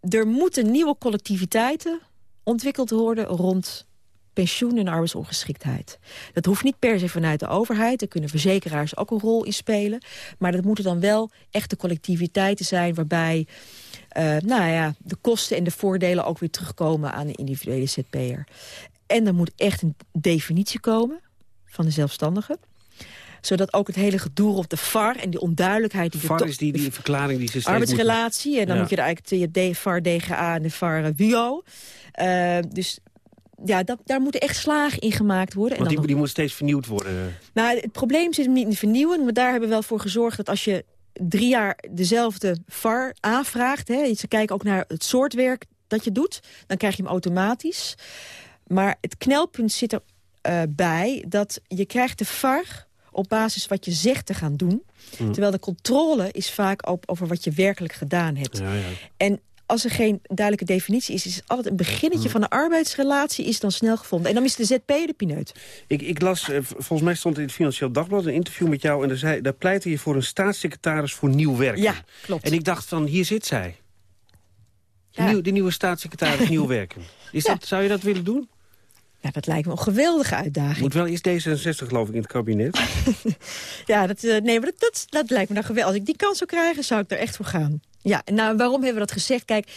er moeten nieuwe collectiviteiten ontwikkeld worden rond pensioen en arbeidsongeschiktheid. Dat hoeft niet per se vanuit de overheid. Daar kunnen verzekeraars ook een rol in spelen. Maar dat moeten dan wel echte collectiviteiten zijn... waarbij uh, nou ja, de kosten en de voordelen ook weer terugkomen aan de individuele ZP'er. En er moet echt een definitie komen van de zelfstandige zodat ook het hele gedoe op de VAR en die onduidelijkheid... Die VAR is die, die verklaring die ze Arbeidsrelatie, en dan moet je er eigenlijk de VAR DGA en de VAR WIO. Uh, dus ja, dat, daar moeten echt slagen in gemaakt worden. Want die, die moet steeds vernieuwd worden. Nou, het probleem zit niet in vernieuwen. Maar daar hebben we wel voor gezorgd dat als je drie jaar dezelfde VAR aanvraagt... Hè, ze kijken ook naar het soort werk dat je doet... dan krijg je hem automatisch. Maar het knelpunt zit erbij uh, dat je krijgt de VAR op basis wat je zegt te gaan doen. Mm. Terwijl de controle is vaak over wat je werkelijk gedaan hebt. Ja, ja. En als er geen duidelijke definitie is... is altijd een beginnetje mm. van een arbeidsrelatie is dan snel gevonden. En dan is de ZP de pineut. Ik, ik las, eh, volgens mij stond in het Financieel Dagblad... een interview met jou en daar, zei, daar pleitte je voor een staatssecretaris voor nieuw werk. Ja, klopt. En ik dacht van, hier zit zij. Ja. Nieuw, de nieuwe staatssecretaris nieuw werken. Is dat, zou je dat willen doen? Ja, dat lijkt me een geweldige uitdaging. Moet wel eerst D66 geloof ik in het kabinet. ja, dat, eh, nee, maar dat, dat, dat lijkt me dan geweldig. Als ik die kans zou krijgen, zou ik er echt voor gaan. Ja, nou, waarom hebben we dat gezegd? Kijk,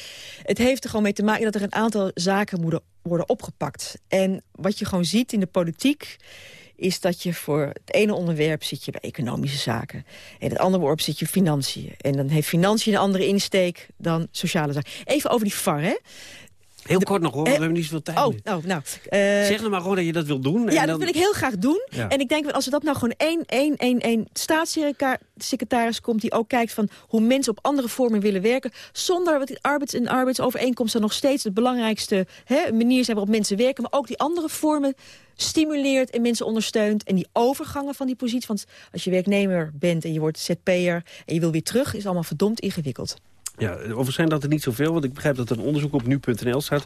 het heeft er gewoon mee te maken dat er een aantal zaken moeten worden opgepakt. En wat je gewoon ziet in de politiek is dat je voor het ene onderwerp zit je bij economische zaken. En het andere onderwerp zit je financiën. En dan heeft financiën een andere insteek dan sociale zaken. Even over die VAR, hè. Heel kort nog hoor, we hebben niet zoveel tijd Oh, nou, nou. Uh, zeg nou maar gewoon dat je dat wil doen. Ja, dat wil ik heel graag doen. En ik denk, als er dat nou gewoon één, één, één, één staatssecretaris komt... die ook kijkt van hoe mensen op andere vormen willen werken... zonder wat die arbeids- en arbeidsovereenkomst dan nog steeds... de belangrijkste hè, manier zijn waarop mensen werken... maar ook die andere vormen stimuleert en mensen ondersteunt. En die overgangen van die positie. Want als je werknemer bent en je wordt ZP'er en je wil weer terug... is allemaal verdomd ingewikkeld. Ja, overigens zijn dat er niet zoveel, want ik begrijp dat er een onderzoek op nu.nl staat. 10%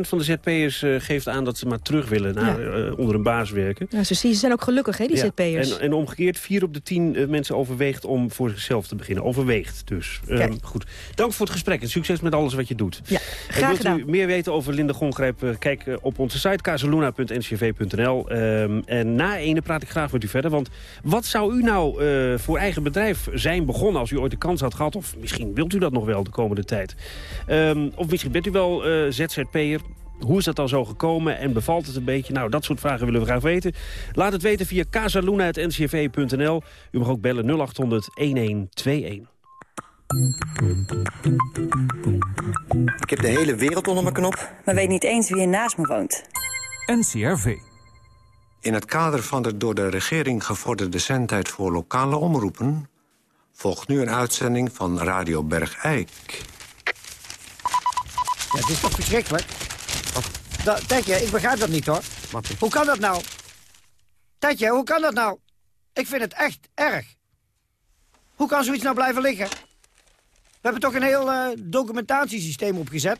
van de ZP'ers uh, geeft aan dat ze maar terug willen naar, uh, onder een baas werken. Ja, ze zijn ook gelukkig, hè, die ja. ZP'ers. En, en, omgekeerd, 4 op de 10 uh, mensen overweegt om voor zichzelf te beginnen. Overweegt dus. Um, goed. Dank voor het gesprek en succes met alles wat je doet. Ja, graag wilt u meer weten over Linde Gongrijp, kijk op onze site kazeluna.ncv.nl. Um, en na ene praat ik graag met u verder, want wat zou u nou voor eigen bedrijf zijn begonnen als u ooit de kans had gehad, of misschien wilt u dat nog wel de komende tijd? Um, of misschien bent u wel uh, ZZP'er. Hoe is dat dan zo gekomen en bevalt het een beetje? Nou, dat soort vragen willen we graag weten. Laat het weten via casaluna.ncv.nl. U mag ook bellen 0800 1121. Ik heb de hele wereld onder mijn knop. Maar weet niet eens wie er naast me woont. NCRV. In het kader van de door de regering gevorderde zendtijd voor lokale omroepen volgt nu een uitzending van Radio Bergijk. Ja, het is toch verschrikkelijk? Da denk je, ik begrijp dat niet hoor. Wat Hoe kan dat nou? Tetje, hoe kan dat nou? Ik vind het echt erg. Hoe kan zoiets nou blijven liggen? We hebben toch een heel uh, documentatiesysteem opgezet?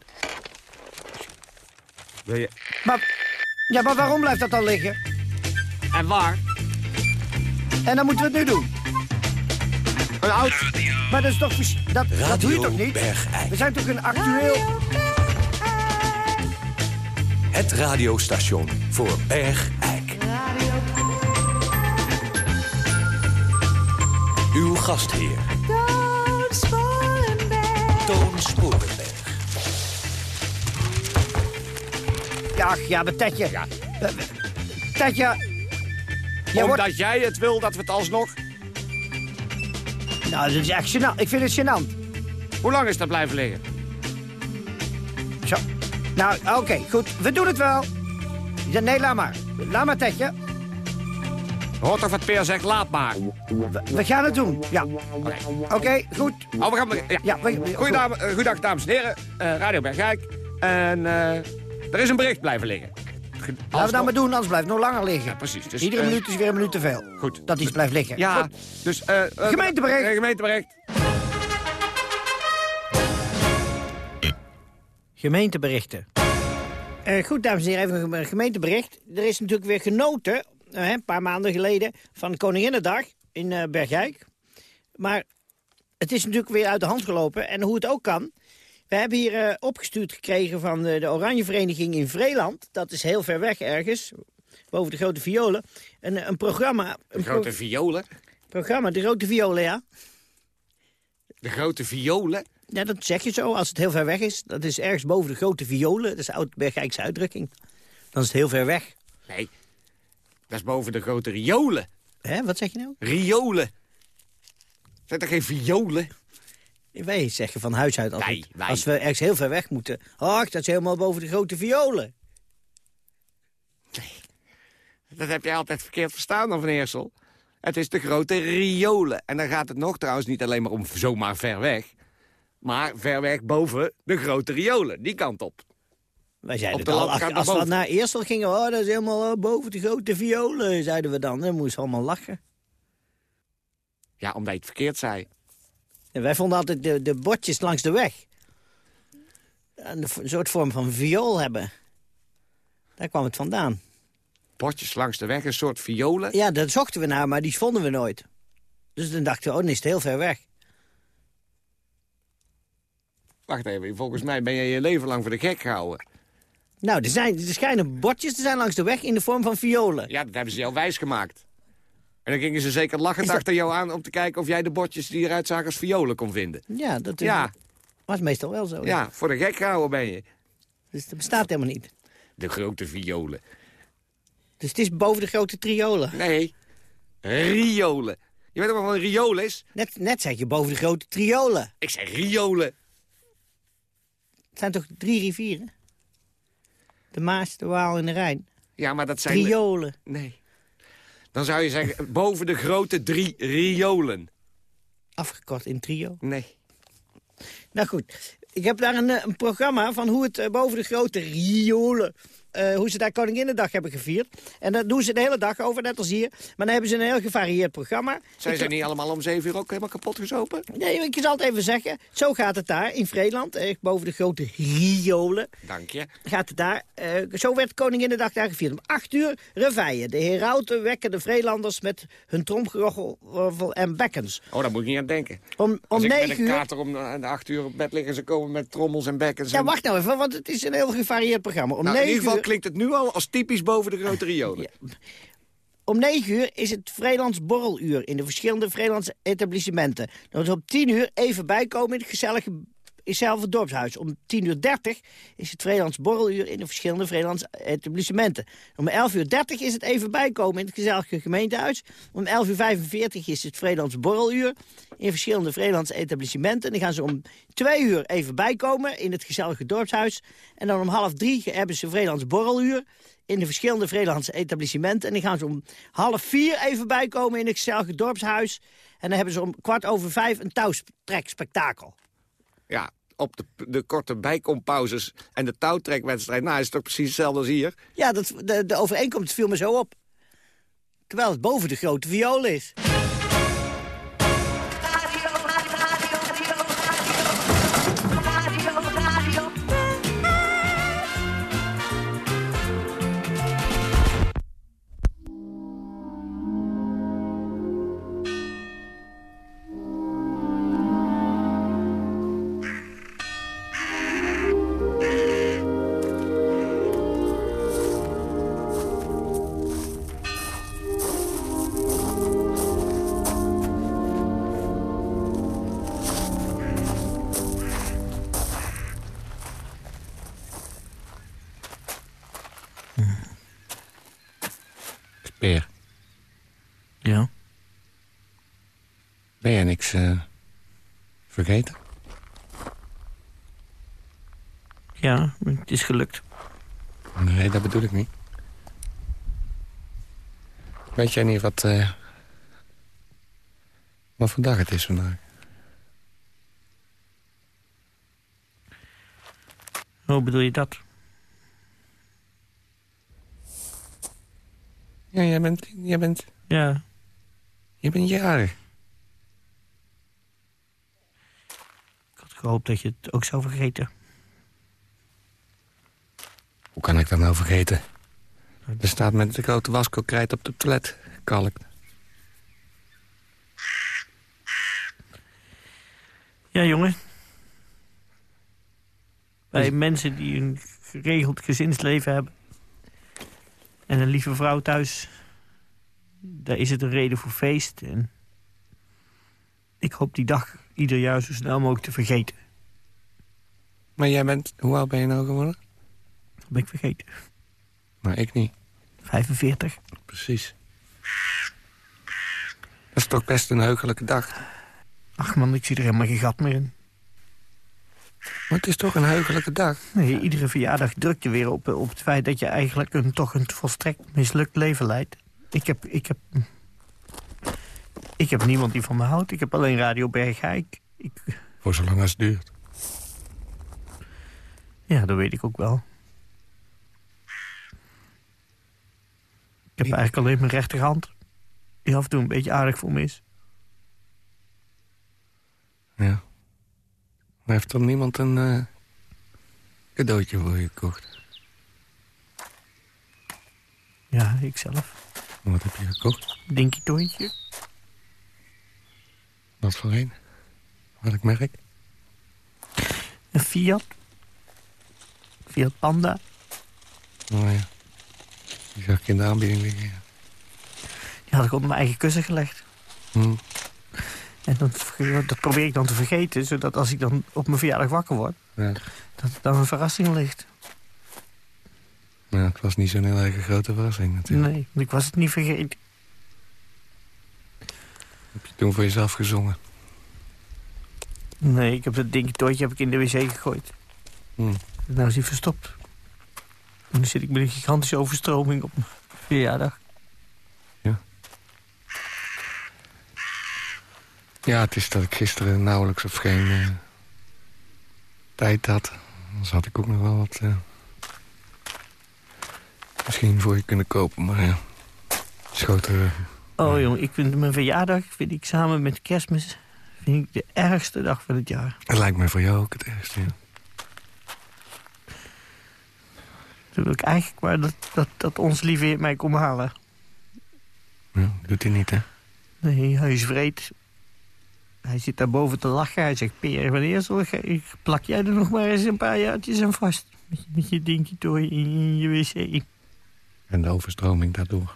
Wil je... Maar, ja, maar waarom blijft dat dan liggen? En waar? En dan moeten we het nu doen. Een oud... Maar dat is toch... Dat, dat doe je toch niet? Bergijk. We zijn toch een actueel... Het radiostation voor Bergijk. Uw gastheer. Toon Sporenberg. Toon Sporenberg. Ja, ja, maar Tetje. Ja. Tetje. Omdat wordt... jij het wil dat we het alsnog... Nou, dat is echt gênant. Ik vind het gênant. Hoe lang is dat blijven liggen? Zo. Nou, oké, okay, goed. We doen het wel. Ja, nee, laat maar. Laat maar, Tetje. Hoort toch wat Peer zegt, laat maar. We, we gaan het doen, ja. Oké, okay, goed. Oh, we gaan... Ja. ja we, Goeiedag, goeiedag, dames en heren. Uh, Radio Bergijk. En uh, er is een bericht blijven liggen. Laten we dat nog... maar doen, anders blijft het nog langer liggen. Ja, precies. Dus, Iedere minuut is weer een minuut te veel. Goed. Dat iets blijft liggen. Ja, goed. dus... gemeentebericht. gemeentebericht. Gemeenteberichten. Uh, goed, dames en heren, even een gemeentebericht. Er is natuurlijk weer genoten, uh, een paar maanden geleden... van Koninginnedag in uh, Bergijk. Maar het is natuurlijk weer uit de hand gelopen. En hoe het ook kan... We hebben hier opgestuurd gekregen van de, de Oranje Vereniging in Vreeland. Dat is heel ver weg ergens, boven de Grote Violen. Een, een programma... Een de Grote pro Violen? Programma, de Grote Violen, ja. De Grote Violen? Ja, dat zeg je zo, als het heel ver weg is. Dat is ergens boven de grote violen. Dat is de oud-Bergijkse uitdrukking. Dan is het heel ver weg. Nee, dat is boven de grote riolen. Hé, wat zeg je nou? Riolen. Zijn er geen violen? Wij zeggen van huis uit altijd. Wij. Als we ergens heel ver weg moeten. Ach, dat is helemaal boven de grote violen. Nee, dat heb jij altijd verkeerd verstaan, dan Van Eersel. Het is de grote riolen. En dan gaat het nog trouwens niet alleen maar om zomaar ver weg... Maar ver weg boven de grote riolen, die kant op. Wij zeiden op al, als, als we naar Eersel gingen, oh, dat is helemaal boven de grote violen, zeiden we dan. Dan moesten we allemaal lachen. Ja, omdat je het verkeerd zei. En wij vonden altijd de, de bordjes langs de weg. Een soort vorm van viool hebben. Daar kwam het vandaan. Bordjes langs de weg, een soort violen? Ja, daar zochten we naar, maar die vonden we nooit. Dus dan dachten we, oh, dan is het heel ver weg. Wacht even, volgens mij ben je je leven lang voor de gek gehouden. Nou, er, zijn, er schijnen bordjes te zijn langs de weg in de vorm van violen. Ja, dat hebben ze jou wijs gemaakt. En dan gingen ze zeker lachend dat... achter jou aan om te kijken of jij de bordjes die eruit zagen als violen kon vinden. Ja, dat is, ja. was meestal wel zo. Ja. ja, voor de gek gehouden ben je. Dus dat bestaat helemaal niet. De grote violen. Dus het is boven de grote triolen? Nee, riolen. Je weet toch wat een riool is? Net, net zeg je boven de grote triolen. Ik zeg riolen. Het zijn toch drie rivieren? De Maas, de Waal en de Rijn. Ja, maar dat zijn... Riolen. Nee. Dan zou je zeggen, boven de grote drie riolen. Afgekort in trio? Nee. Nou goed, ik heb daar een, een programma van hoe het uh, boven de grote riolen... Uh, hoe ze daar Koninginnedag hebben gevierd. En dat doen ze de hele dag over, net als hier. Maar dan hebben ze een heel gevarieerd programma. Zijn ze niet allemaal om zeven uur ook helemaal kapot gezopen? Nee, ik zal het even zeggen. Zo gaat het daar in Vreeland, echt boven de grote riolen. Dank je. Gaat het daar. Uh, zo werd Koninginnedag daar gevierd. Om acht uur reveille. De herauten wekken de Vreelanders met hun tromgeroffel en bekkens. Oh, daar moet ik niet aan denken. Om, om ik negen met een uur... kater om de acht uur op bed liggen, ze komen met trommels en bekkens. Ja, en... wacht nou even, want het is een heel gevarieerd programma. Om nou, negen in uur... klinkt het nu al als typisch boven de grote riolen. Om 9 uur is het Vreelands borreluur in de verschillende Vreelandse etablissementen. Dan is op 10 uur even bijkomen in het gezellige hetzelfde dorpshuis. Om 10 uur 30 is het Vreelands borreluur in de verschillende Vreelandse etablissementen. Om 11 uur 30 is het even bijkomen in het gezellige gemeentehuis. Om 11 uur 45 is het Vreelands borreluur in verschillende Vreelandse etablissementen. En dan gaan ze om 2 uur even bijkomen in het gezellige dorpshuis. En dan om half drie hebben ze Vreelands borreluur in de verschillende Vreelandse etablissementen. En dan gaan ze om half vier even bijkomen in het gezellige dorpshuis. En dan hebben ze om kwart over vijf een touwtrekspektakel. Ja, op de, de korte bijkompauzes en de touwtrekwedstrijd. Nou, is het toch precies hetzelfde als hier? Ja, dat, de, de overeenkomst viel me zo op. terwijl het boven de grote viool is. Gelukt. Nee, dat bedoel ik niet. Weet jij niet wat... eh, wat dag het is vandaag? Hoe bedoel je dat? Ja, jij bent... Jij bent... Ja. Je bent jarig. Ik had gehoopt dat je het ook zou vergeten. Hoe kan ik dat nou vergeten? Er staat met de grote waskelkrijt op de toilet kalkt. Ja, jongen. Bij mensen die een geregeld gezinsleven hebben... en een lieve vrouw thuis... daar is het een reden voor feest. En ik hoop die dag ieder jaar zo snel mogelijk te vergeten. Maar jij bent... Hoe oud ben je nou geworden? Dat ben ik vergeten. Maar ik niet. 45. Precies. Dat is toch best een heugelijke dag. Ach man, ik zie er helemaal geen gat meer in. Maar het is toch een heugelijke dag? Nee, iedere verjaardag drukt je weer op, op het feit dat je eigenlijk een, toch een volstrekt mislukt leven leidt. Ik heb, ik heb, ik heb niemand die van me houdt. Ik heb alleen Radio Bergijk. Ik, Voor zolang als het duurt. ja, dat weet ik ook wel. Ik heb eigenlijk alleen mijn rechterhand. Die af en toe een beetje aardig voor me is. Ja. Maar heeft dan niemand een eh, cadeautje voor je gekocht? Ja, ikzelf. Wat heb je gekocht? Dinky toontje. Wat voor een? Welk merk? Een Fiat. Fiat Panda. Oh ja. Die zag ik in de aanbieding liggen. ja. Die had ik onder mijn eigen kussen gelegd. Hm. En dat, dat probeer ik dan te vergeten, zodat als ik dan op mijn verjaardag wakker word... Ja. dat het dan een verrassing ligt. Ja, het was niet zo'n heel erg grote verrassing natuurlijk. Nee, ik was het niet vergeten. Heb je toen voor jezelf gezongen? Nee, ik heb dat dingetje heb ik in de wc gegooid. Hm. Nou is hij verstopt. En nu zit ik met een gigantische overstroming op mijn verjaardag. Ja, het is dat ik gisteren nauwelijks of geen eh, tijd had. Anders had ik ook nog wel wat... eh, misschien voor je kunnen kopen, maar ja. Schoot er... Oh jongen, ik vind mijn verjaardag vind ik samen met kerstmis vind ik de ergste dag van het jaar. Het lijkt mij voor jou ook het ergste, ja. Dan wil ik eigenlijk maar dat, dat, dat ons lieve heer mij komt halen. ja. Doet hij niet, hè? Nee, hij is vreed. Hij zit daar boven te lachen. Hij zegt, Peer, wanneer zal ik, plak jij er nog maar eens een paar jaartjes aan vast. Met, je- met je dinky toy in je wc. En de overstroming daardoor.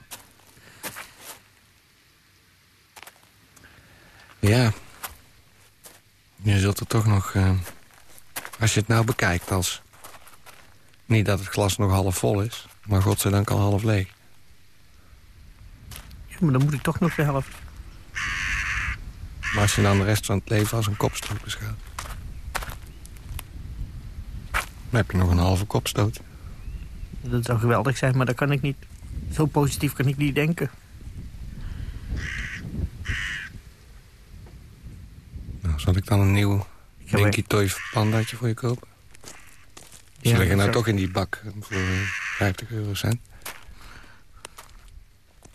Ja. Je zult er toch nog... eh, als je het nou bekijkt als... Niet dat het glas nog half vol is, maar godzijdank al half leeg. Ja, maar dan moet ik toch nog de helft. Maar als je dan de rest van het leven als een kopstoot beschouwt... dan heb je nog een halve kopstoot. Dat zou geweldig zijn, maar dat kan ik niet. Zo positief kan ik niet denken. Nou, zal ik dan een nieuw Dinky Toy pandaatje voor je kopen? Ze Ja, liggen nou zo. toch in die bak voor eh, 50 eurocent.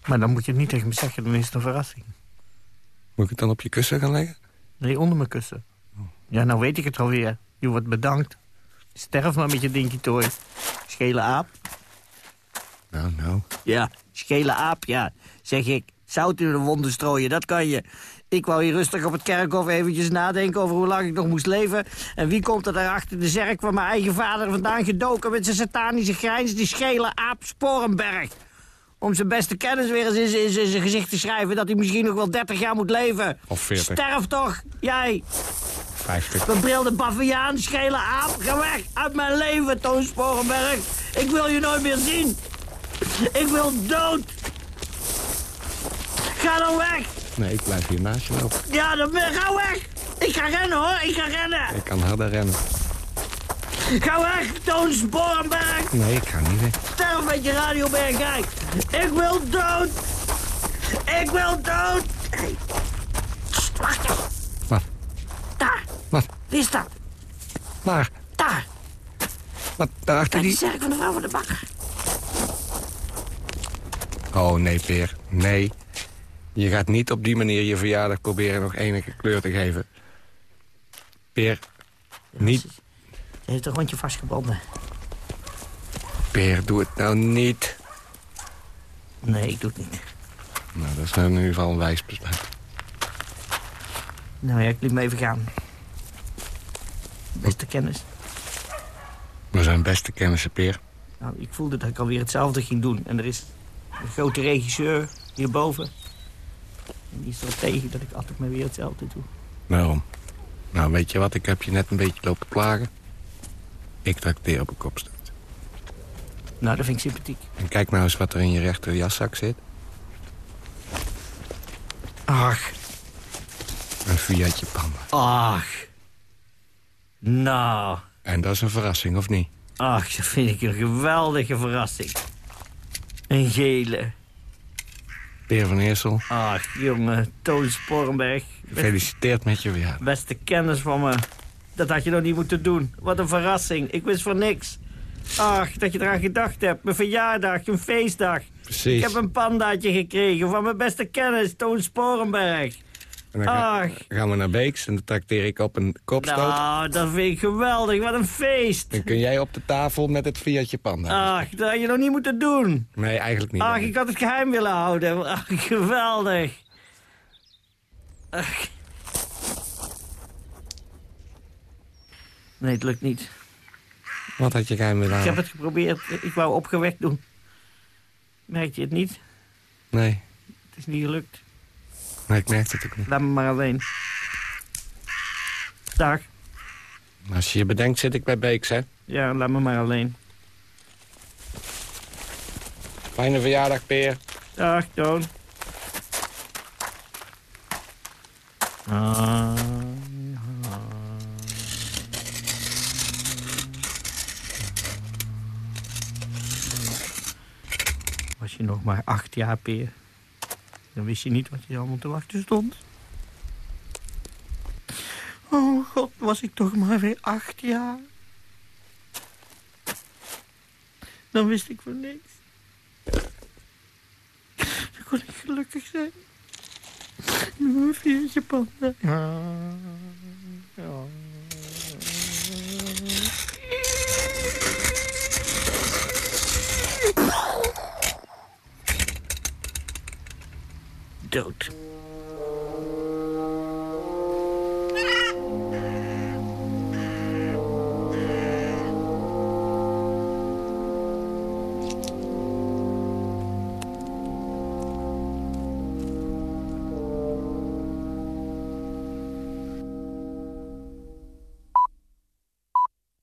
Maar dan moet je het niet tegen me zeggen, dan is het een verrassing. Moet ik het dan op je kussen gaan leggen? Nee, onder mijn kussen. Ja, nou weet ik het alweer. Je wordt bedankt. Sterf maar met je dinky toy. Schele aap. Nou, nou. Ja, schele aap, ja. Zeg ik, zout in de wonden strooien, dat kan je. Ik wou hier rustig op het kerkhof eventjes nadenken over hoe lang ik nog moest leven. En wie komt er daar achter de zerk van mijn eigen vader vandaan gedoken... met zijn satanische grijns, die schele aap Sporenberg. Om zijn beste kennis weer eens in, zijn- in zijn gezicht te schrijven... dat hij misschien nog wel 30 jaar moet leven. Of 40. Sterf toch, jij. 50. Bebrilde baviaan, schele aap, ga weg uit mijn leven, Toon Sporenberg. Ik wil je nooit meer zien. Ik wil dood. Ga dan weg. Nee, ik blijf hier naast je lopen. Ja, dan ben ga weg. Ik ga rennen, hoor. Ik ga rennen. Ik kan harder rennen. Ga weg, Toon Sporenberg. Nee, ik ga niet weg. Sterf met je radio kijk. Ik wil dood. Ik wil dood. Hey. Sst, wacht eens. Wat? Daar. Wat? Wie is dat? Waar? Daar. Wat? Daarachter Bij die die... zerk van de vrouw van de bakker. Oh, nee, Peer. Nee. Je gaat niet op die manier je verjaardag proberen nog enige kleur te geven. Peer, niet... Ze heeft een rondje vastgebonden. Peer, doe het nou niet. Nee, ik doe het niet. Nou, dat is in ieder geval een wijs besluit. Nou ja, ik liet me even gaan. Beste kennis. We zijn beste kennissen, Peer. Nou, ik voelde dat ik alweer hetzelfde ging doen. En er is een grote regisseur hierboven. En die is er tegen dat ik altijd maar weer hetzelfde doe. Waarom? Nou, weet je wat? Ik heb je net een beetje lopen plagen. Ik trakteer op een kopstoot. Nou, dat vind ik sympathiek. En kijk nou eens wat er in je rechter jaszak zit. Ach. Een Fiatje Panda. Ach. Nou. En dat is een verrassing, of niet? Ach, dat vind ik een geweldige verrassing. Een gele. Peer van Eersel, Ach, jongen. Toon Sporenberg. gefeliciteerd met je verjaardag. Beste kennis van me. Dat had je nog niet moeten doen. Wat een verrassing. Ik wist van niks. Ach, dat je eraan gedacht hebt. Mijn verjaardag, een feestdag. Precies. Ik heb een pandaatje gekregen van mijn beste kennis, Toon Sporenberg. En dan ga- gaan we naar Beeks en dan trakteer ik op een kopstoot. Nou, dat vind ik geweldig. Wat een feest. Dan kun jij op de tafel met het Fiatje Panda. Ach, dat had je nog niet moeten doen. Nee, eigenlijk niet. Ach, ik had het geheim willen houden. Ach, geweldig. Ach. Nee, het lukt niet. Wat had je geheim willen Ik heb houden? het geprobeerd. Ik wou opgewekt doen. Merk je het niet? Nee. Het is niet gelukt. Nee, ik merkte het ook niet. Laat me maar alleen. Dag. Als je je bedenkt, zit ik bij Beeks, hè? Ja, laat me maar alleen. Fijne verjaardag, Peer. Dag, Toon. Ah, Was je nog maar acht jaar, Peer, dan wist je niet wat je allemaal te wachten stond. Oh god, was ik toch maar weer acht jaar. Dan wist ik van niks. Dan kon ik gelukkig zijn. Mijn viertje panda. Dood.